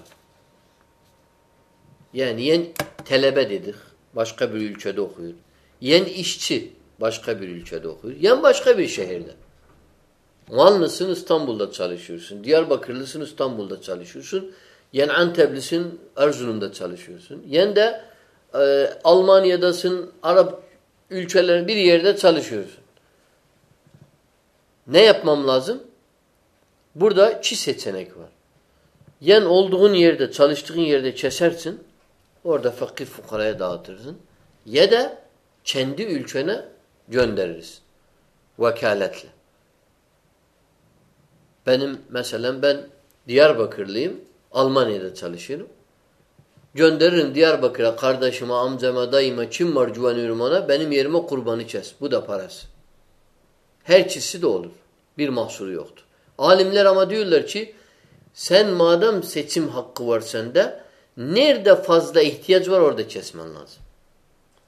yani yen telebe dedik. Başka bir ülkede okuyor. Yen işçi başka bir ülkede okuyor. Yen başka bir şehirde. Vanlısın İstanbul'da çalışıyorsun. Diyarbakırlısın İstanbul'da çalışıyorsun. Yen Anteplisin Erzurum'da çalışıyorsun. Yen de e, Almanya'dasın Arap ülkelerin bir yerde çalışıyorsun. Ne yapmam lazım? Burada iki seçenek var. Yen olduğun yerde, çalıştığın yerde kesersin. Orada fakir fukaraya dağıtırsın. Ya da kendi ülkene göndeririz. Vekaletle. Benim mesela ben Diyarbakırlıyım. Almanya'da çalışıyorum. Gönderirim Diyarbakır'a kardeşime, amcama, dayıma kim var güveniyorum ona benim yerime kurbanı kes. Bu da parası. Her ikisi de olur. Bir mahsuru yoktur. Alimler ama diyorlar ki sen madem seçim hakkı var sende nerede fazla ihtiyaç var orada kesmen lazım.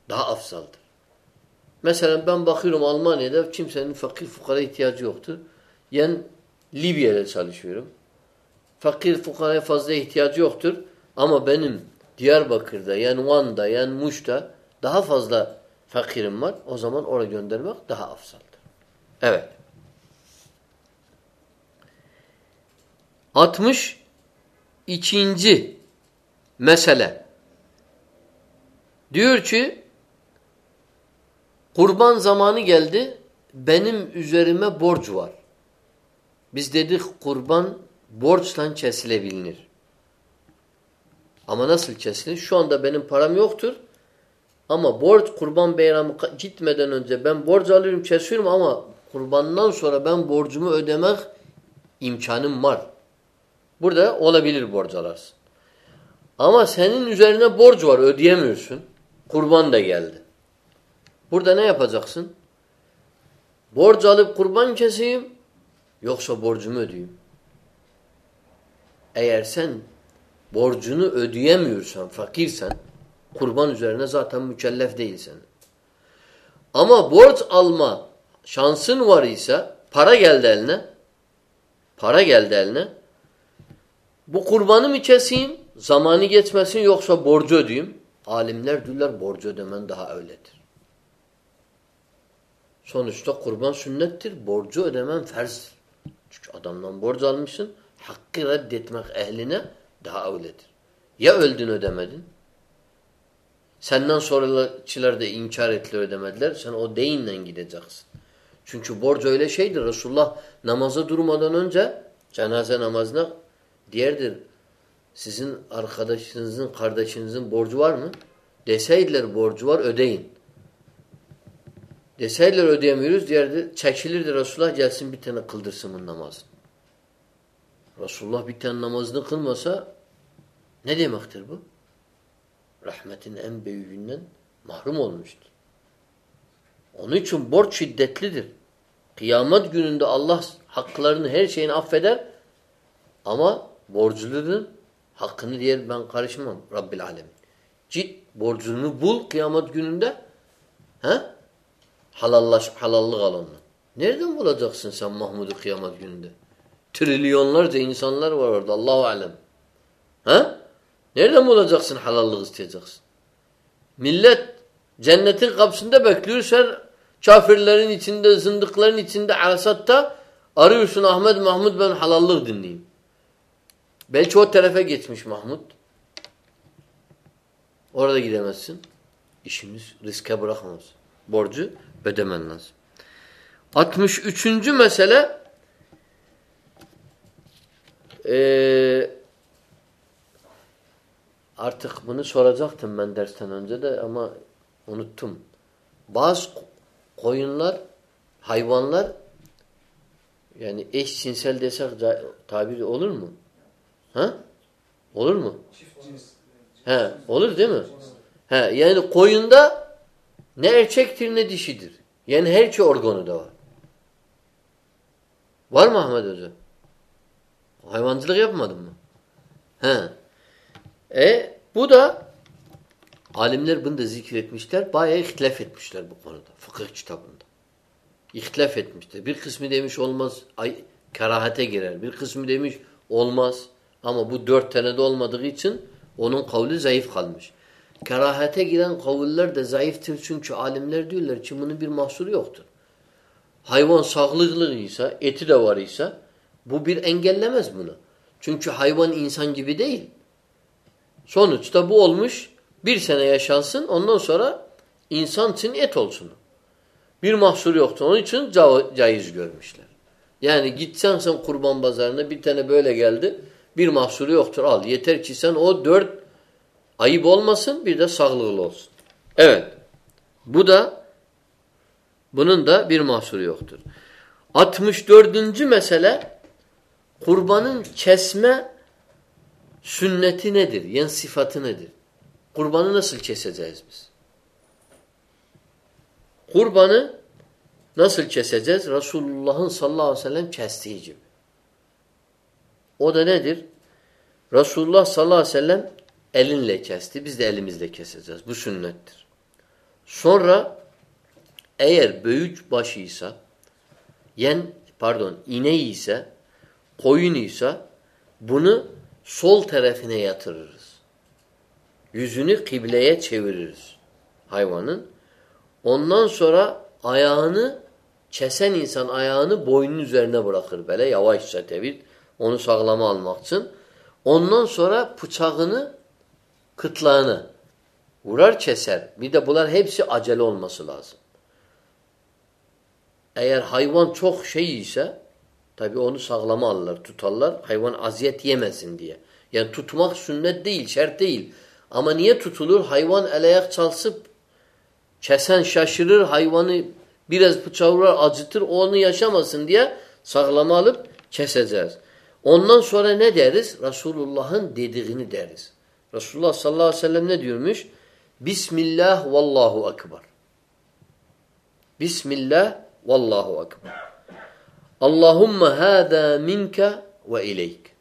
Daha afsaldır. Mesela ben bakıyorum Almanya'da kimsenin fakir fukara ihtiyacı yoktur. Yani Libya'da çalışıyorum. Fakir fukaraya fazla ihtiyacı yoktur. Ama benim Diyarbakır'da, yani Van'da, yani Muş'ta daha fazla fakirim var. O zaman oraya göndermek daha afsaldır. Evet. 60 ikinci mesele. Diyor ki kurban zamanı geldi benim üzerime borç var. Biz dedik kurban borçla kesilebilir. Ama nasıl kesilir? Şu anda benim param yoktur. Ama borç kurban bayramı gitmeden önce ben borç alıyorum kesiyorum ama kurbandan sonra ben borcumu ödemek imkanım var. Burada olabilir borç alarsın. Ama senin üzerine borç var ödeyemiyorsun. Kurban da geldi. Burada ne yapacaksın? Borç alıp kurban keseyim yoksa borcumu ödeyeyim. Eğer sen borcunu ödeyemiyorsan, fakirsen kurban üzerine zaten mükellef değilsen. Ama borç alma şansın var ise para geldi eline para geldi eline bu kurbanı mı keseyim zamanı geçmesin yoksa borcu ödeyeyim. Alimler diyorlar borcu ödemen daha öyledir. Sonuçta kurban sünnettir. Borcu ödemen farz. Çünkü adamdan borç almışsın. Hakkı reddetmek ehline daha öyledir. Ya öldün ödemedin. Senden sonrakiler de inkar ettiler ödemediler. Sen o deyinle gideceksin. Çünkü borç öyle şeydir. Resulullah namaza durmadan önce cenaze namazına diğerdir. Sizin arkadaşınızın, kardeşinizin borcu var mı? Deseydiler borcu var ödeyin. Deseydiler ödeyemiyoruz. Diğerde çekilirdi Resulullah gelsin bir tane kıldırsın bu namazını. Resulullah bir tane namazını kılmasa ne demektir bu? Rahmetin en büyüğünden mahrum olmuştur. Onun için borç şiddetlidir. Kıyamet gününde Allah haklarını her şeyini affeder ama borclunun hakkını diğer ben karışmam Rabbil Alemin. Cid borcunu bul kıyamet gününde he? Halallaş, halallık alanını. Nereden bulacaksın sen Mahmud'u kıyamet gününde? Trilyonlarca insanlar var orada. Allahu alem. Ha? Nereden bulacaksın halallık isteyeceksin? Millet cennetin kapısında bekliyor. Sen kafirlerin içinde, zındıkların içinde arasatta arıyorsun Ahmet Mahmud ben halallık dinleyeyim. Belki o tarafa geçmiş Mahmud. Orada gidemezsin. İşimiz riske bırakamaz. Borcu ödemen lazım. 63. mesele ee, artık bunu soracaktım ben dersten önce de ama unuttum. Bazı koyunlar, hayvanlar yani eşcinsel desek tabir olur mu? Ha? Olur mu? He, olur değil mi? He, yani koyunda ne erkektir ne dişidir. Yani her iki organı da var. Var mı Ahmet Hoca? Hayvancılık yapmadın mı? He. E bu da alimler bunu da zikretmişler. Bayağı ihtilaf etmişler bu konuda. Fıkıh kitabında. İhtilaf etmişler. Bir kısmı demiş olmaz. Ay, karahate girer. Bir kısmı demiş olmaz. Ama bu dört tane de olmadığı için onun kavli zayıf kalmış. Karahate giren kavuller de zayıftır çünkü alimler diyorlar ki bunun bir mahsuru yoktur. Hayvan sağlıklıysa, eti de var ise bu bir engellemez bunu. Çünkü hayvan insan gibi değil. Sonuçta bu olmuş bir sene yaşansın ondan sonra insan için et olsun. Bir mahsur yoktu. Onun için ca caiz görmüşler. Yani gitsen sen kurban pazarına bir tane böyle geldi. Bir mahsuru yoktur al. Yeter ki sen o dört ayıp olmasın bir de sağlıklı olsun. Evet. Bu da bunun da bir mahsuru yoktur. 64. mesele kurbanın kesme sünneti nedir? Yani sıfatı nedir? Kurbanı nasıl keseceğiz biz? Kurbanı nasıl keseceğiz? Resulullah'ın sallallahu aleyhi ve sellem kestiği gibi. O da nedir? Resulullah sallallahu aleyhi ve sellem elinle kesti. Biz de elimizle keseceğiz. Bu sünnettir. Sonra eğer büyük başıysa yen pardon ineği ise koyun ise bunu sol tarafına yatırırız. Yüzünü kıbleye çeviririz hayvanın. Ondan sonra ayağını kesen insan ayağını boynun üzerine bırakır böyle yavaşça tevil Onu sağlama almak için. Ondan sonra bıçağını kıtlağını vurar keser. Bir de bunlar hepsi acele olması lazım. Eğer hayvan çok şey ise tabi onu sağlama alırlar, tutarlar. Hayvan aziyet yemesin diye. Yani tutmak sünnet değil, şart değil. Ama niye tutulur? Hayvan el ayak çalsıp kesen şaşırır, hayvanı biraz bıçağı acıtır, onu yaşamasın diye sağlama alıp keseceğiz. Ondan sonra ne deriz? Resulullah'ın dediğini deriz. Resulullah sallallahu aleyhi ve sellem ne diyormuş? Bismillah vallahu akbar. Bismillah vallahu akbar. Allahumme hâzâ minke ve ileyk.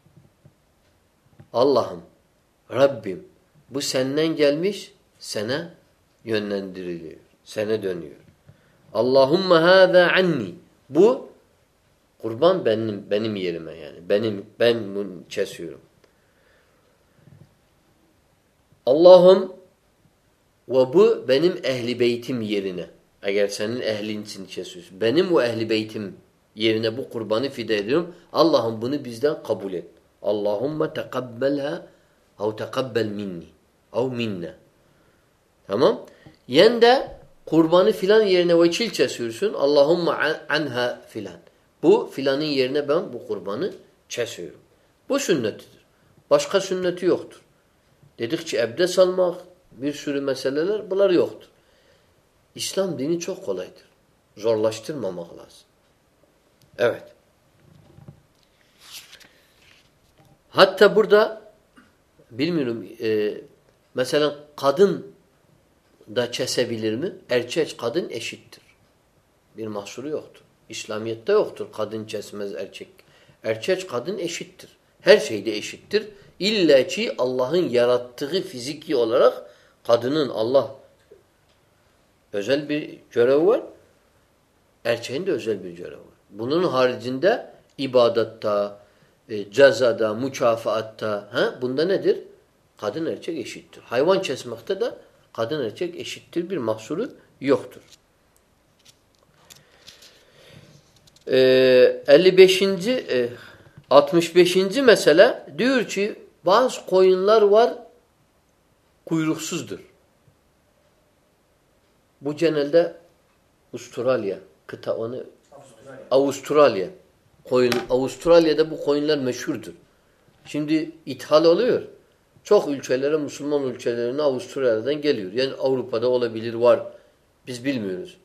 Allah'ım, Rabbim bu senden gelmiş, sana yönlendiriliyor. Sana dönüyor. Allahumme hâzâ anni. Bu kurban benim benim yerime yani. Benim ben bunu kesiyorum. Allah'ım ve bu benim ehli beytim yerine. Eğer senin ehlin için kesiyorsun. Benim o ehli beytim yerine bu kurbanı fide ediyorum. Allah'ım bunu bizden kabul et. Allahümme tekabbelha ev tekabbel minni. Ev minne. Tamam. Yen de kurbanı filan yerine vekil kesiyorsun. Allahümme anha filan. Bu filanın yerine ben bu kurbanı kesiyorum. Bu sünnetidir. Başka sünneti yoktur. Dedikçe ebdes almak, bir sürü meseleler bunlar yoktur. İslam dini çok kolaydır. Zorlaştırmamak lazım. Evet. Hatta burada bilmiyorum e, mesela kadın da kesebilir mi? Erkek kadın eşittir. Bir mahsuru yoktur. İslamiyet'te yoktur. Kadın kesmez erkek. Erkek kadın eşittir. Her şeyde eşittir. İlla ki Allah'ın yarattığı fiziki olarak kadının Allah özel bir görev var. Erkeğin de özel bir görev var. Bunun haricinde ibadatta, e, cezada, mükafaatta ha, bunda nedir? Kadın erkek eşittir. Hayvan kesmekte de kadın erkek eşittir. Bir mahsuru yoktur. Ee, 55. E, 65. mesele diyor ki bazı koyunlar var kuyruksuzdur. Bu genelde Avustralya kıta onu Avustralya. Avustralya. Koyun Avustralya'da bu koyunlar meşhurdur. Şimdi ithal oluyor. Çok ülkelere, Müslüman ülkelerine Avustralya'dan geliyor. Yani Avrupa'da olabilir, var. Biz bilmiyoruz.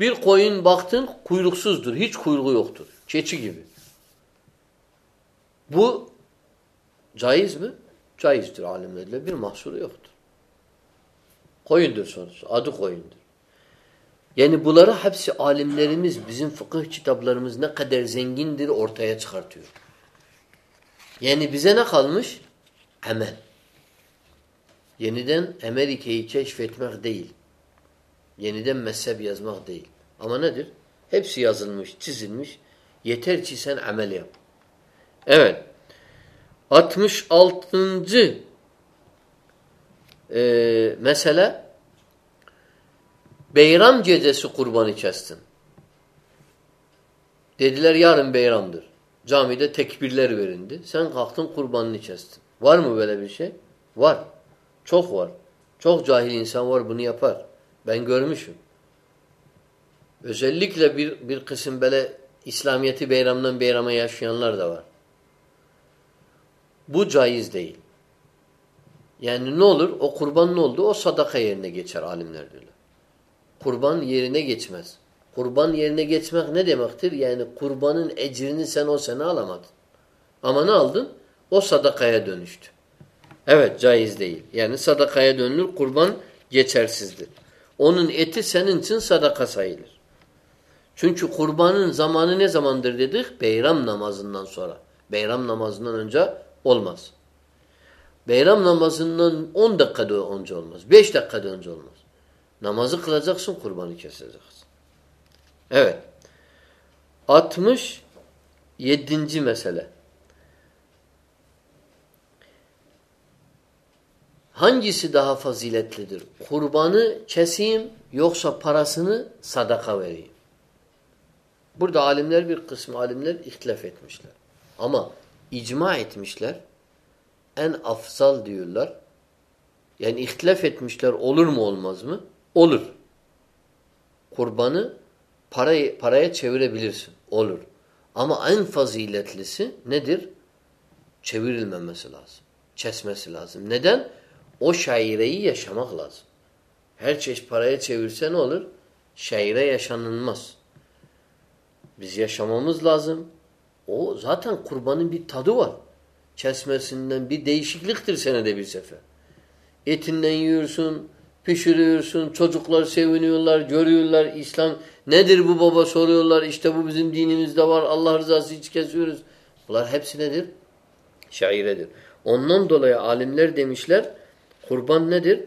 Bir koyun baktın kuyruksuzdur. Hiç kuyruğu yoktur. Keçi gibi. Bu caiz mi? Caizdir alimlerle. Bir mahsuru yoktur. Koyundur sonuçta. Adı koyundur. Yani bunları hepsi alimlerimiz, bizim fıkıh kitaplarımız ne kadar zengindir ortaya çıkartıyor. Yani bize ne kalmış? Amel. Yeniden Amerika'yı keşfetmek değil. Yeniden mezhep yazmak değil. Ama nedir? Hepsi yazılmış, çizilmiş. Yeter ki sen amel yap. Evet. 66. Ee, mesele Beyram gecesi kurbanı kestin. Dediler yarın beyramdır. Camide tekbirler verindi. Sen kalktın kurbanını kestin. Var mı böyle bir şey? Var. Çok var. Çok cahil insan var bunu yapar. Ben görmüşüm. Özellikle bir, bir kısım böyle İslamiyeti beyramdan beyrama yaşayanlar da var. Bu caiz değil. Yani ne olur? O kurban ne oldu? O sadaka yerine geçer alimler diyorlar. Kurban yerine geçmez. Kurban yerine geçmek ne demektir? Yani kurbanın ecrini sen o sene alamadın. Ama ne aldın? O sadakaya dönüştü. Evet caiz değil. Yani sadakaya dönülür kurban geçersizdir. Onun eti senin için sadaka sayılır. Çünkü kurbanın zamanı ne zamandır dedik? Beyram namazından sonra. Beyram namazından önce olmaz. Beyram namazından 10 dakikada önce olmaz. 5 dakikada önce olmaz. Namazı kılacaksın, kurbanı keseceksin. Evet. 67. mesele. Hangisi daha faziletlidir? Kurbanı keseyim yoksa parasını sadaka vereyim. Burada alimler bir kısmı alimler ihtilaf etmişler. Ama icma etmişler. En afzal diyorlar. Yani ihtilaf etmişler olur mu olmaz mı? Olur. Kurbanı parayı, paraya çevirebilirsin. Olur. Ama en faziletlisi nedir? Çevirilmemesi lazım. Kesmesi lazım. Neden? O şaireyi yaşamak lazım. Her çeşit paraya çevirse ne olur? Şaire yaşanılmaz. Biz yaşamamız lazım. O zaten kurbanın bir tadı var. Kesmesinden bir değişikliktir senede bir sefer. Etinden yiyorsun, pişiriyorsun, çocuklar seviniyorlar, görüyorlar İslam nedir bu baba soruyorlar. İşte bu bizim dinimizde var. Allah rızası için kesiyoruz. Bunlar hepsi nedir? Şairedir. Ondan dolayı alimler demişler kurban nedir?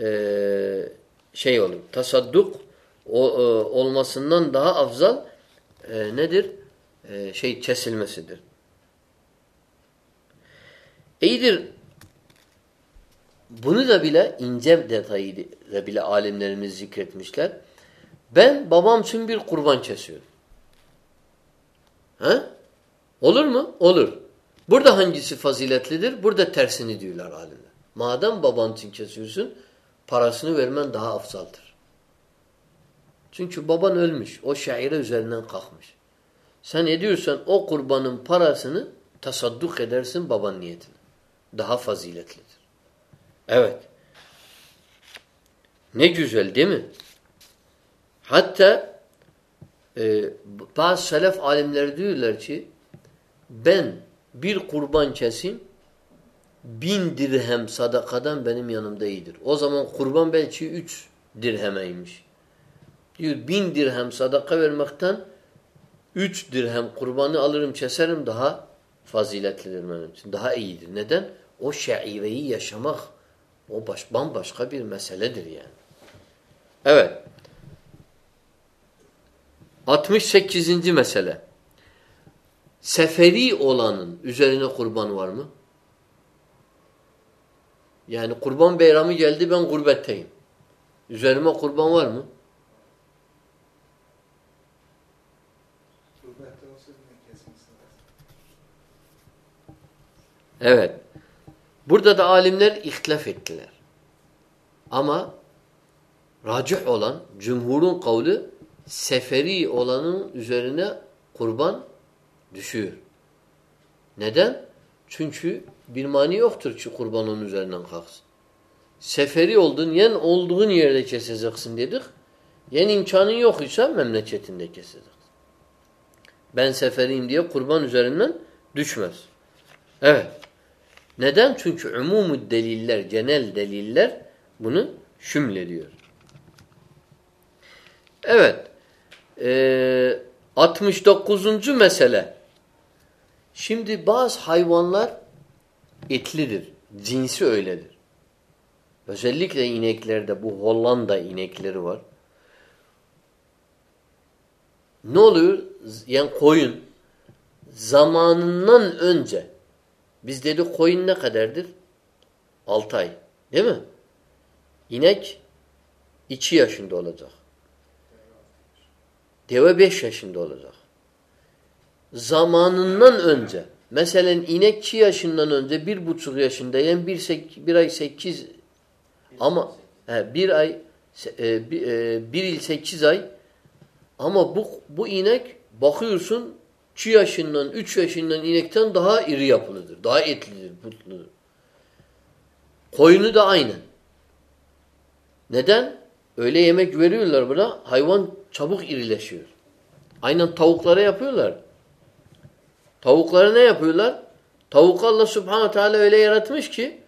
Ee, şey olur. Tasadduk o, e, olmasından daha afzal e, nedir? E, şey kesilmesidir. İyidir. Bunu da bile ince detayı da bile alimlerimiz zikretmişler. Ben babam için bir kurban kesiyorum. He? Olur mu? Olur. Burada hangisi faziletlidir? Burada tersini diyorlar alimler. Madem baban için kesiyorsun, parasını vermen daha afzaldır. Çünkü baban ölmüş. O şaire üzerinden kalkmış. Sen ediyorsan o kurbanın parasını tasadduk edersin baban niyetine. Daha faziletlidir. Evet. Ne güzel değil mi? Hatta e, bazı selef alimleri diyorlar ki ben bir kurban kesim bin dirhem sadakadan benim yanımda iyidir. O zaman kurban belki üç dirhemeymiş. Diyor bin dirhem sadaka vermekten üç dirhem kurbanı alırım keserim daha faziletlidir benim için. Daha iyidir. Neden? O şaireyi yaşamak o baş, bambaşka bir meseledir yani. Evet. 68. mesele. Seferi olanın üzerine kurban var mı? Yani kurban beyramı geldi ben gurbetteyim. Üzerime kurban var mı? Evet. Burada da alimler ihtilaf ettiler. Ama racih olan, cumhurun kavli seferi olanın üzerine kurban düşüyor. Neden? Çünkü bir mani yoktur ki kurban onun üzerinden kalksın. Seferi oldun, yen olduğun yerde keseceksin dedik. Yen imkanın yok ise memleketinde keseceksin. Ben seferiyim diye kurban üzerinden düşmez. Evet. Neden? Çünkü umumu deliller, genel deliller bunu şümlediyor. Evet. Ee, 69. mesele. Şimdi bazı hayvanlar etlidir. Cinsi öyledir. Özellikle ineklerde bu Hollanda inekleri var. Ne oluyor? Yani koyun zamanından önce biz dedik koyun ne kadardır? 6 ay. Değil mi? İnek 2 yaşında olacak. Deve 5 yaşında olacak. Zamanından önce mesela inek 2 yaşından önce bir buçuk yaşındayken bir, bir ay 8 ama he, bir ay e, bir, e, bir yıl 8 ay ama bu, bu inek bakıyorsun 2 yaşından, 3 yaşından inekten daha iri yapılıdır. Daha etlidir, putludur. Koyunu da aynı. Neden? Öyle yemek veriyorlar buna. Hayvan çabuk irileşiyor. Aynen tavuklara yapıyorlar. Tavuklara ne yapıyorlar? Tavuk Allah subhanahu teala öyle yaratmış ki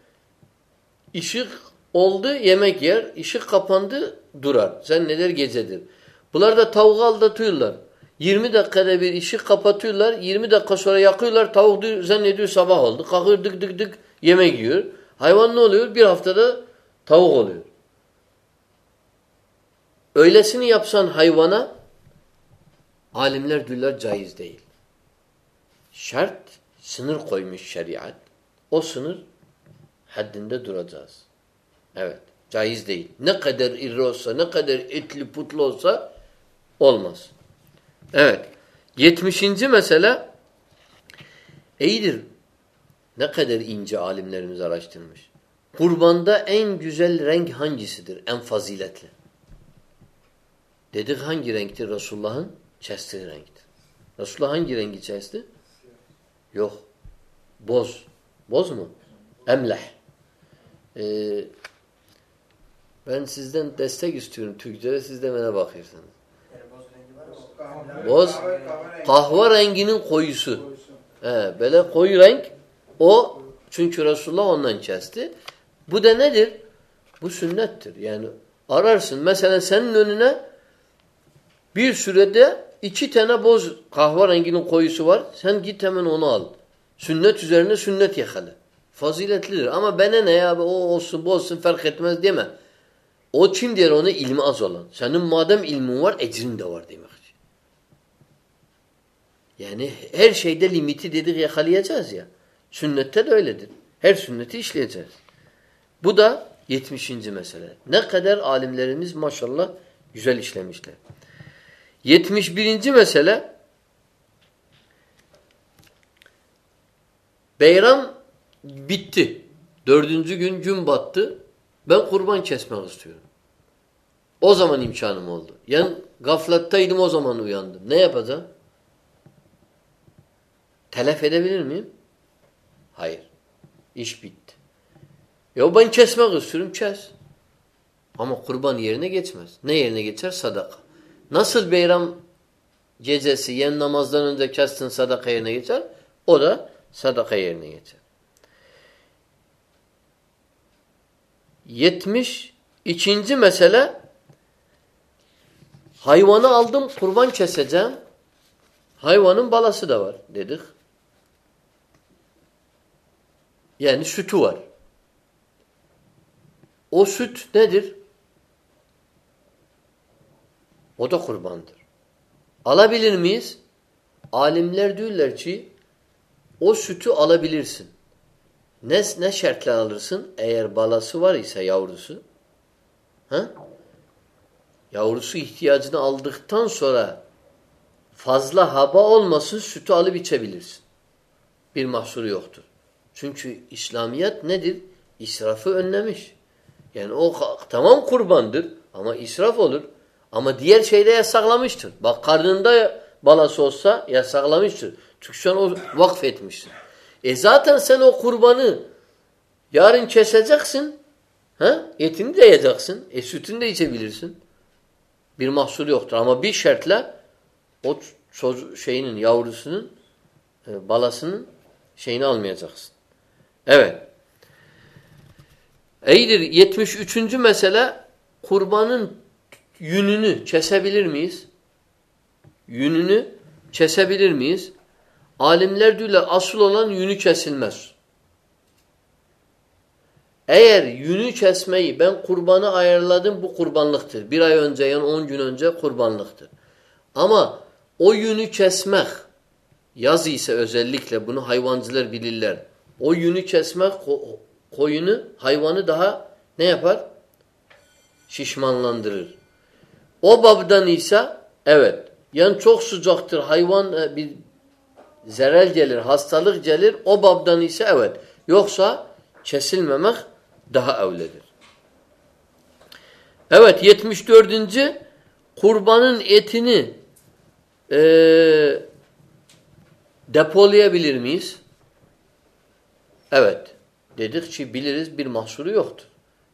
ışık oldu yemek yer, ışık kapandı durar. Sen neler gecedir. Bunlar da tavuğu aldatıyorlar. 20 dakikada bir ışık kapatıyorlar. 20 dakika sonra yakıyorlar. Tavuk diyor, zannediyor sabah oldu. Kalkıyor dık dık dık yemek yiyor. Hayvan ne oluyor? Bir haftada tavuk oluyor. Öylesini yapsan hayvana alimler diyorlar caiz değil. Şart sınır koymuş şeriat. O sınır haddinde duracağız. Evet. Caiz değil. Ne kadar iri olsa, ne kadar etli putlu olsa olmaz. Evet. Yetmişinci mesele İyidir. Ne kadar ince alimlerimiz araştırmış. Kurbanda en güzel renk hangisidir? En faziletli. Dedik hangi renktir Resulullah'ın? Kestiği renktir. Resulullah hangi rengi kesti? Yok. Boz. Boz mu? Emleh. Ee, ben sizden destek istiyorum Türkçe'de. Siz de bana bakıyorsunuz. Boz. Kahve renginin koyusu. He, böyle koyu renk. O çünkü Resulullah ondan kesti. Bu da nedir? Bu sünnettir. Yani ararsın. Mesela senin önüne bir sürede iki tane boz kahve renginin koyusu var. Sen git hemen onu al. Sünnet üzerine sünnet yakala. Faziletlidir. Ama bana ne ya o olsun bu olsun fark etmez deme. O kim diyor onu ilmi az olan. Senin madem ilmin var ecrin de var demek. Yani her şeyde limiti dedik yakalayacağız ya. Sünnette de öyledir. Her sünneti işleyeceğiz. Bu da 70. mesele. Ne kadar alimlerimiz maşallah güzel işlemişler. 71. mesele Beyram bitti. Dördüncü gün gün battı. Ben kurban kesmek istiyorum. O zaman imkanım oldu. Yani gaflattaydım o zaman uyandım. Ne yapacağım? Telef edebilir miyim? Hayır. İş bitti. Ya ben kesmek istiyorum kes. Ama kurban yerine geçmez. Ne yerine geçer? Sadaka. Nasıl beyram gecesi yen namazdan önce kestin sadaka yerine geçer? O da sadaka yerine geçer. Yetmiş ikinci mesele hayvanı aldım kurban keseceğim. Hayvanın balası da var dedik. Yani sütü var. O süt nedir? O da kurbandır. Alabilir miyiz? Alimler diyorlar ki o sütü alabilirsin. Ne, ne şartla alırsın? Eğer balası var ise yavrusu ha? yavrusu ihtiyacını aldıktan sonra fazla haba olmasın sütü alıp içebilirsin. Bir mahsuru yoktur. Çünkü İslamiyet nedir? İsrafı önlemiş. Yani o tamam kurbandır ama israf olur. Ama diğer şeyde yasaklamıştır. Bak karnında balası olsa yasaklamıştır. Çünkü sen o vakfetmişsin. E zaten sen o kurbanı yarın keseceksin. Ha? Etini de yiyeceksin. E sütünü de içebilirsin. Bir mahsur yoktur. Ama bir şartla o şeyinin yavrusunun e, balasının şeyini almayacaksın. Evet. İyidir. 73. mesele kurbanın yününü kesebilir miyiz? Yününü kesebilir miyiz? Alimler diyorlar asıl olan yünü kesilmez. Eğer yünü kesmeyi ben kurbanı ayarladım bu kurbanlıktır. Bir ay önce yani on gün önce kurbanlıktır. Ama o yünü kesmek yaz ise özellikle bunu hayvancılar bilirler. O yünü kesmek koyunu, hayvanı daha ne yapar? Şişmanlandırır. O babdan ise evet. Yani çok sıcaktır. Hayvan e, bir zerel gelir, hastalık gelir. O babdan ise evet. Yoksa kesilmemek daha evledir. Evet 74. kurbanın etini e, depolayabilir miyiz? Evet. Dedikçe biliriz bir mahsuru yoktur.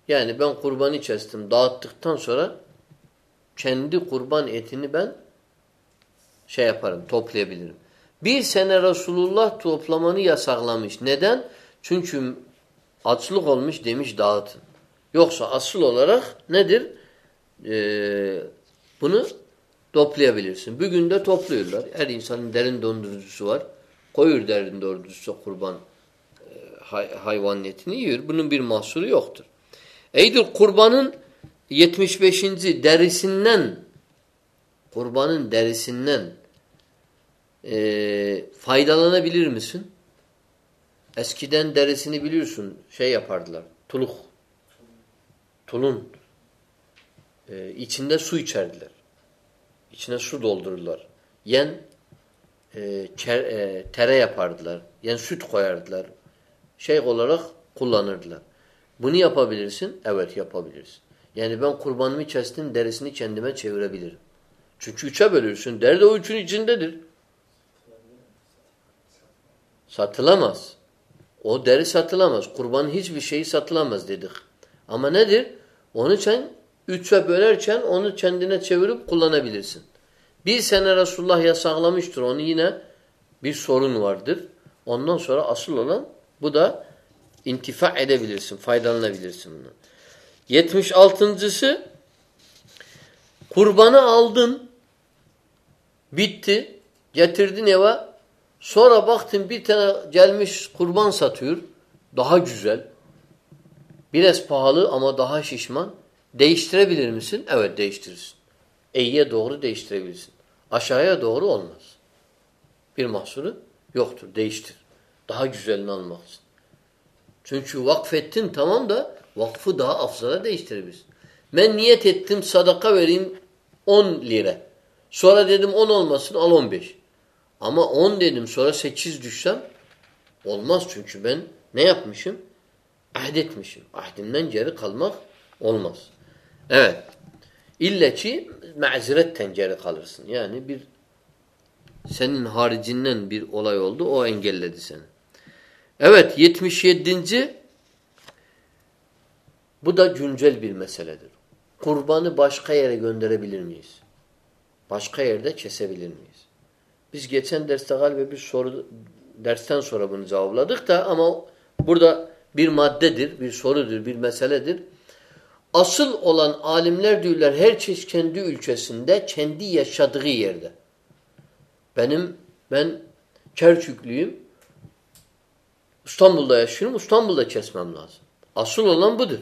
Yani ben kurbanı kestim dağıttıktan sonra kendi kurban etini ben şey yaparım toplayabilirim. Bir sene Resulullah toplamanı yasaklamış. Neden? Çünkü açlık olmuş demiş dağıtın. Yoksa asıl olarak nedir? Ee, bunu toplayabilirsin. Bugün de topluyorlar. Her insanın derin dondurucusu var. Koyur derin dondurucusu kurban hay hayvan etini yiyor. Bunun bir mahsuru yoktur. Eydir kurbanın 75. derisinden kurbanın derisinden e, faydalanabilir misin? Eskiden derisini biliyorsun şey yapardılar. Tuluk. Tulun. E, içinde su içerdiler. İçine su doldururlar. Yen e, çer, e, tere yapardılar. Yani süt koyardılar. Şey olarak kullanırdılar. Bunu yapabilirsin. Evet yapabilirsin. Yani ben kurbanımı kestim derisini kendime çevirebilirim. Çünkü üçe bölürsün. Deri de o üçün içindedir. Satılamaz. O deri satılamaz. Kurbanın hiçbir şeyi satılamaz dedik. Ama nedir? Onu sen üçe bölerken onu kendine çevirip kullanabilirsin. Bir sene Resulullah yasaklamıştır. Onu yine bir sorun vardır. Ondan sonra asıl olan bu da intifa edebilirsin, faydalanabilirsin bundan. 76.sı kurbanı aldın bitti getirdin eve sonra baktın bir tane gelmiş kurban satıyor daha güzel biraz pahalı ama daha şişman değiştirebilir misin? Evet değiştirirsin. Eğiye doğru değiştirebilirsin. Aşağıya doğru olmaz. Bir mahsuru yoktur. Değiştir. Daha güzelini almak için. Çünkü vakfettin tamam da vakfı daha afzala değiştirebilirsin. Ben niyet ettim sadaka vereyim 10 lira. Sonra dedim 10 olmasın al 15. Ama 10 dedim sonra 8 düşsem olmaz çünkü ben ne yapmışım? Ahdetmişim. Ahdimden geri kalmak olmaz. Evet. İlle ki maziretten geri kalırsın. Yani bir senin haricinden bir olay oldu o engelledi seni. Evet 77. Bu da güncel bir meseledir. Kurbanı başka yere gönderebilir miyiz? Başka yerde kesebilir miyiz? Biz geçen derste galiba bir soru dersten sonra bunu cevapladık da ama burada bir maddedir, bir sorudur, bir meseledir. Asıl olan alimler diyorlar her kendi ülkesinde, kendi yaşadığı yerde. Benim, ben Kerküklüyüm. İstanbul'da yaşıyorum. İstanbul'da kesmem lazım. Asıl olan budur.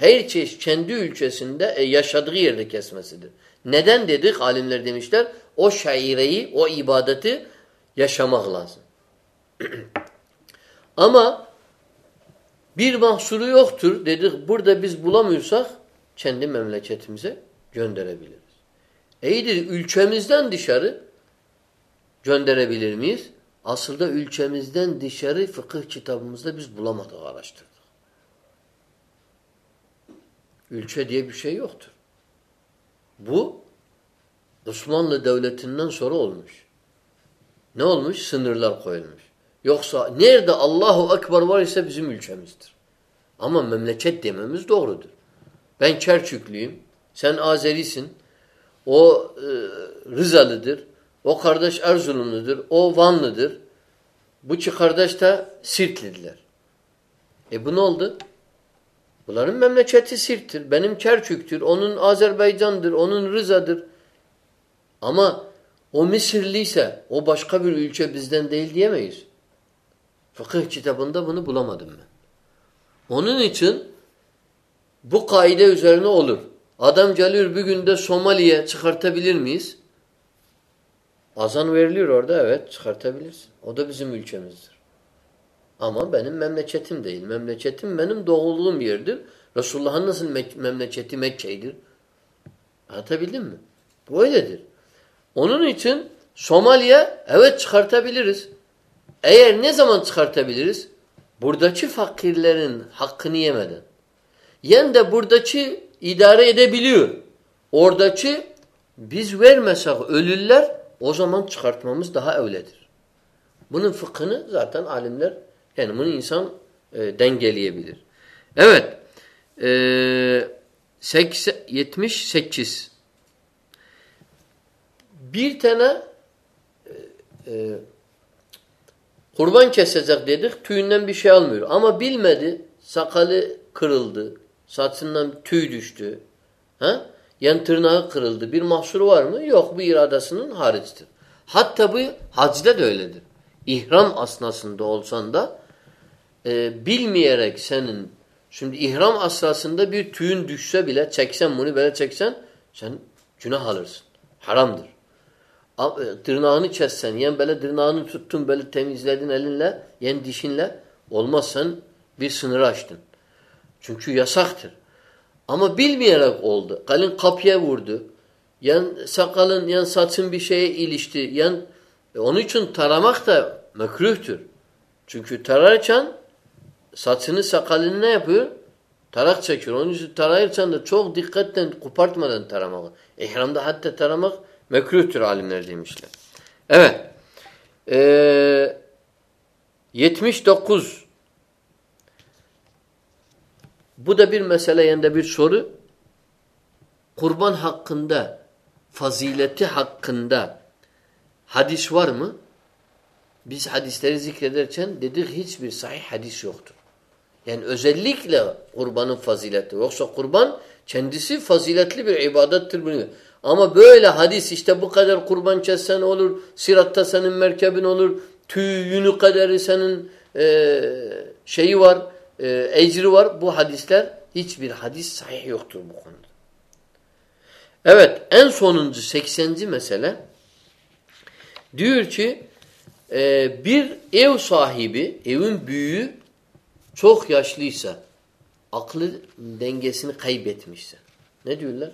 Her çeşit kendi ülkesinde e, yaşadığı yerde kesmesidir. Neden dedik? Alimler demişler. O şaireyi, o ibadeti yaşamak lazım. Ama bir mahsuru yoktur dedik. Burada biz bulamıyorsak kendi memleketimize gönderebiliriz. İyidir ülkemizden dışarı gönderebilir miyiz? Aslında ülkemizden dışarı fıkıh kitabımızda biz bulamadık, araştırdık. Ülke diye bir şey yoktur. Bu Osmanlı Devleti'nden sonra olmuş. Ne olmuş? Sınırlar koyulmuş. Yoksa nerede Allahu Ekber var ise bizim ülkemizdir. Ama memleket dememiz doğrudur. Ben Kerküklüyüm, sen Azerisin, o e, Rızalıdır, o kardeş Erzurumludur, o Vanlıdır. Bu iki kardeş de Sirtlidiler. E bu ne oldu? Bunların memleketi Sirt'tir. Benim Kerkük'tür. Onun Azerbaycan'dır. Onun Rıza'dır. Ama o Mısırlıysa o başka bir ülke bizden değil diyemeyiz. Fıkıh kitabında bunu bulamadım ben. Onun için bu kaide üzerine olur. Adam gelir bir günde Somali'ye çıkartabilir miyiz? Azan veriliyor orada evet çıkartabilirsin. O da bizim ülkemizdir. Ama benim memleketim değil. Memleketim benim doğulduğum yerdir. Resulullah'ın nasıl me memleketi Mekke'ydir? Anlatabildim mi? Bu öyledir. Onun için Somali'ye evet çıkartabiliriz. Eğer ne zaman çıkartabiliriz? Buradaki fakirlerin hakkını yemeden. Yen de buradaki idare edebiliyor. Oradaki biz vermesek ölürler o zaman çıkartmamız daha öyledir. Bunun fıkhını zaten alimler yani bunu insan e, dengeleyebilir. Evet. E, 80, 78 bir tane e, e, kurban kesecek dedik tüyünden bir şey almıyor. Ama bilmedi sakalı kırıldı. Saçından tüy düştü. Ha? Yan tırnağı kırıldı. Bir mahsuru var mı? Yok. Bu iradesinin haricidir. Hatta bu hacda da öyledir. İhram asnasında olsan da e, bilmeyerek senin şimdi ihram asrasında bir tüyün düşse bile çeksen bunu böyle çeksen sen günah alırsın. Haramdır. E, tırnağını kessen, yen böyle tırnağını tuttun, böyle temizledin elinle, yen dişinle, olmazsan bir sınırı açtın. Çünkü yasaktır. Ama bilmeyerek oldu. Kalın kapıya vurdu. Yan sakalın, yan saçın bir şeye ilişti. Yan E onun için taramak da mekruhtur. Çünkü tararken saçını sakalını ne yapıyor? Tarak çekiyor. Onun için tarayırsan da çok dikkatle kopartmadan taramak. İhramda hatta taramak mekruhtur alimler demişler. Evet. Ee, 79 Bu da bir mesele yanında bir soru. Kurban hakkında fazileti hakkında hadis var mı? Biz hadisleri zikrederken dedik hiçbir sahih hadis yoktur. Yani özellikle kurbanın fazileti. Yoksa kurban kendisi faziletli bir ibadettir. Ama böyle hadis işte bu kadar kurban kessen olur, siratta senin merkebin olur, tüyünü kaderi senin e, şeyi var, e, ecri var. Bu hadisler hiçbir hadis sahih yoktur bu konuda. Evet en sonuncu 80. mesele diyor ki e, bir ev sahibi, evin büyüğü çok yaşlıysa, aklı dengesini kaybetmişse. Ne diyorlar?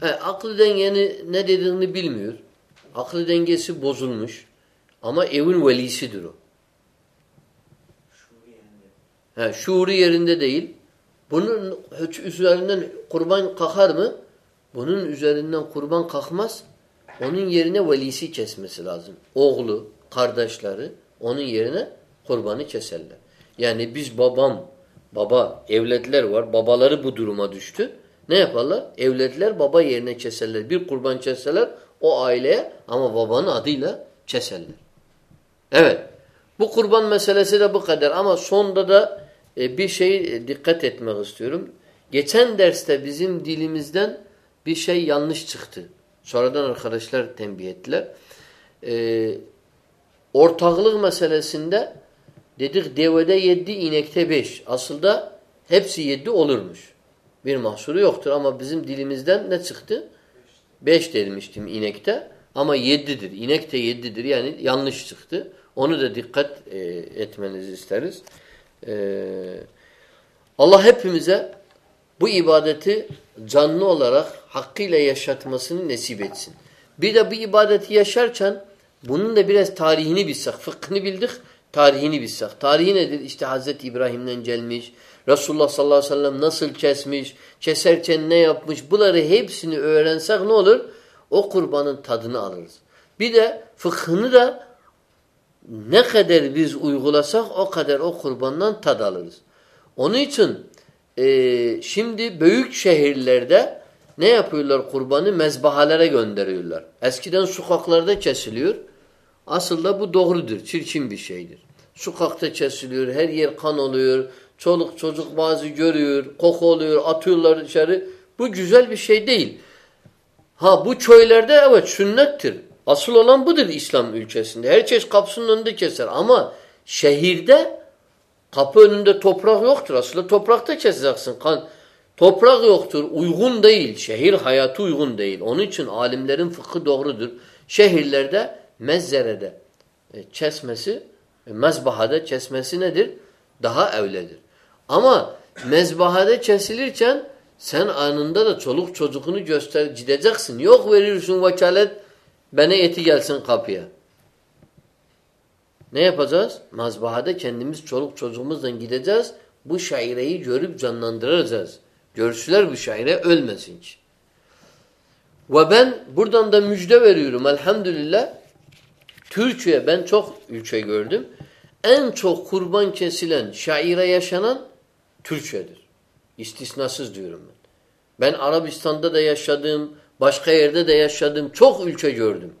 He, aklı dengeni ne dediğini bilmiyor. Aklı dengesi bozulmuş. Ama evin velisidir o. He, şuuru yerinde değil. Bunun üzerinden kurban kalkar mı? Bunun üzerinden kurban kalkmaz. Onun yerine velisi kesmesi lazım. Oğlu, kardeşleri onun yerine kurbanı keserler. Yani biz babam, baba, evletler var. Babaları bu duruma düştü. Ne yaparlar? Evletler baba yerine keserler. Bir kurban keserler o aileye ama babanın adıyla keserler. Evet. Bu kurban meselesi de bu kadar ama sonda da e, bir şey dikkat etmek istiyorum. Geçen derste bizim dilimizden bir şey yanlış çıktı. Sonradan arkadaşlar tembih ettiler. Ee, ortaklık meselesinde dedik devede yedi, inekte beş. Aslında hepsi yedi olurmuş. Bir mahsuru yoktur ama bizim dilimizden ne çıktı? Beş demiştim inekte ama yedidir. İnek yedidir yani yanlış çıktı. Onu da dikkat e, etmenizi isteriz. Ee, Allah hepimize bu ibadeti canlı olarak hakkıyla yaşatmasını nasip etsin. Bir de bu ibadeti yaşarken bunun da biraz tarihini bilsek, fıkhını bildik, tarihini bilsek. Tarihi nedir? İşte Hazreti İbrahim'den gelmiş, Resulullah sallallahu aleyhi ve sellem nasıl kesmiş, keserken ne yapmış, bunları hepsini öğrensek ne olur? O kurbanın tadını alırız. Bir de fıkhını da ne kadar biz uygulasak o kadar o kurbandan tad alırız. Onun için e, şimdi büyük şehirlerde ne yapıyorlar kurbanı? Mezbahalara gönderiyorlar. Eskiden sokaklarda kesiliyor. Aslında bu doğrudur. Çirkin bir şeydir. Sokakta kesiliyor. Her yer kan oluyor. Çoluk çocuk bazı görüyor. Koku oluyor. Atıyorlar dışarı. Bu güzel bir şey değil. Ha bu köylerde evet sünnettir. Asıl olan budur İslam ülkesinde. Herkes kapısının önünde keser. Ama şehirde kapı önünde toprak yoktur. Aslında toprakta keseceksin. Kan, toprak yoktur. Uygun değil. Şehir hayatı uygun değil. Onun için alimlerin fıkhı doğrudur. Şehirlerde mezzerede e, kesmesi, e, mezbahada kesmesi nedir? Daha evledir. Ama mezbahada kesilirken sen anında da çoluk çocukunu göster gideceksin. Yok veriyorsun vekalet bana eti gelsin kapıya. Ne yapacağız? Mazbahada kendimiz çoluk çocuğumuzla gideceğiz. Bu şaireyi görüp canlandıracağız. Görsüler bu şaire ölmesin ki. Ve ben buradan da müjde veriyorum elhamdülillah. Türkiye ben çok ülke gördüm. En çok kurban kesilen, şaire yaşanan Türkiye'dir. İstisnasız diyorum ben. Ben Arabistan'da da yaşadım, başka yerde de yaşadım, çok ülke gördüm.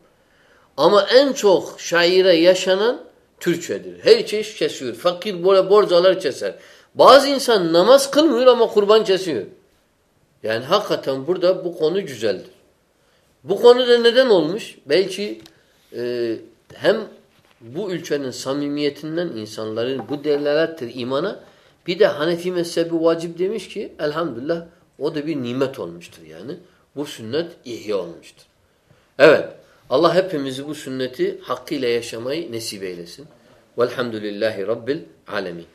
Ama en çok şaire yaşanan Türkçedir. Her çeşit kesiyor. Fakir böyle borcalar keser. Bazı insan namaz kılmıyor ama kurban kesiyor. Yani hakikaten burada bu konu güzeldir. Bu konuda neden olmuş? Belki e, hem bu ülkenin samimiyetinden insanların bu delalettir imana bir de Hanefi mezhebi vacip demiş ki elhamdülillah o da bir nimet olmuştur yani. Bu sünnet ihya olmuştur. Evet. Allah hepimizi bu sünneti hakkıyla yaşamayı nesip eylesin. Velhamdülillahi Rabbil alemin.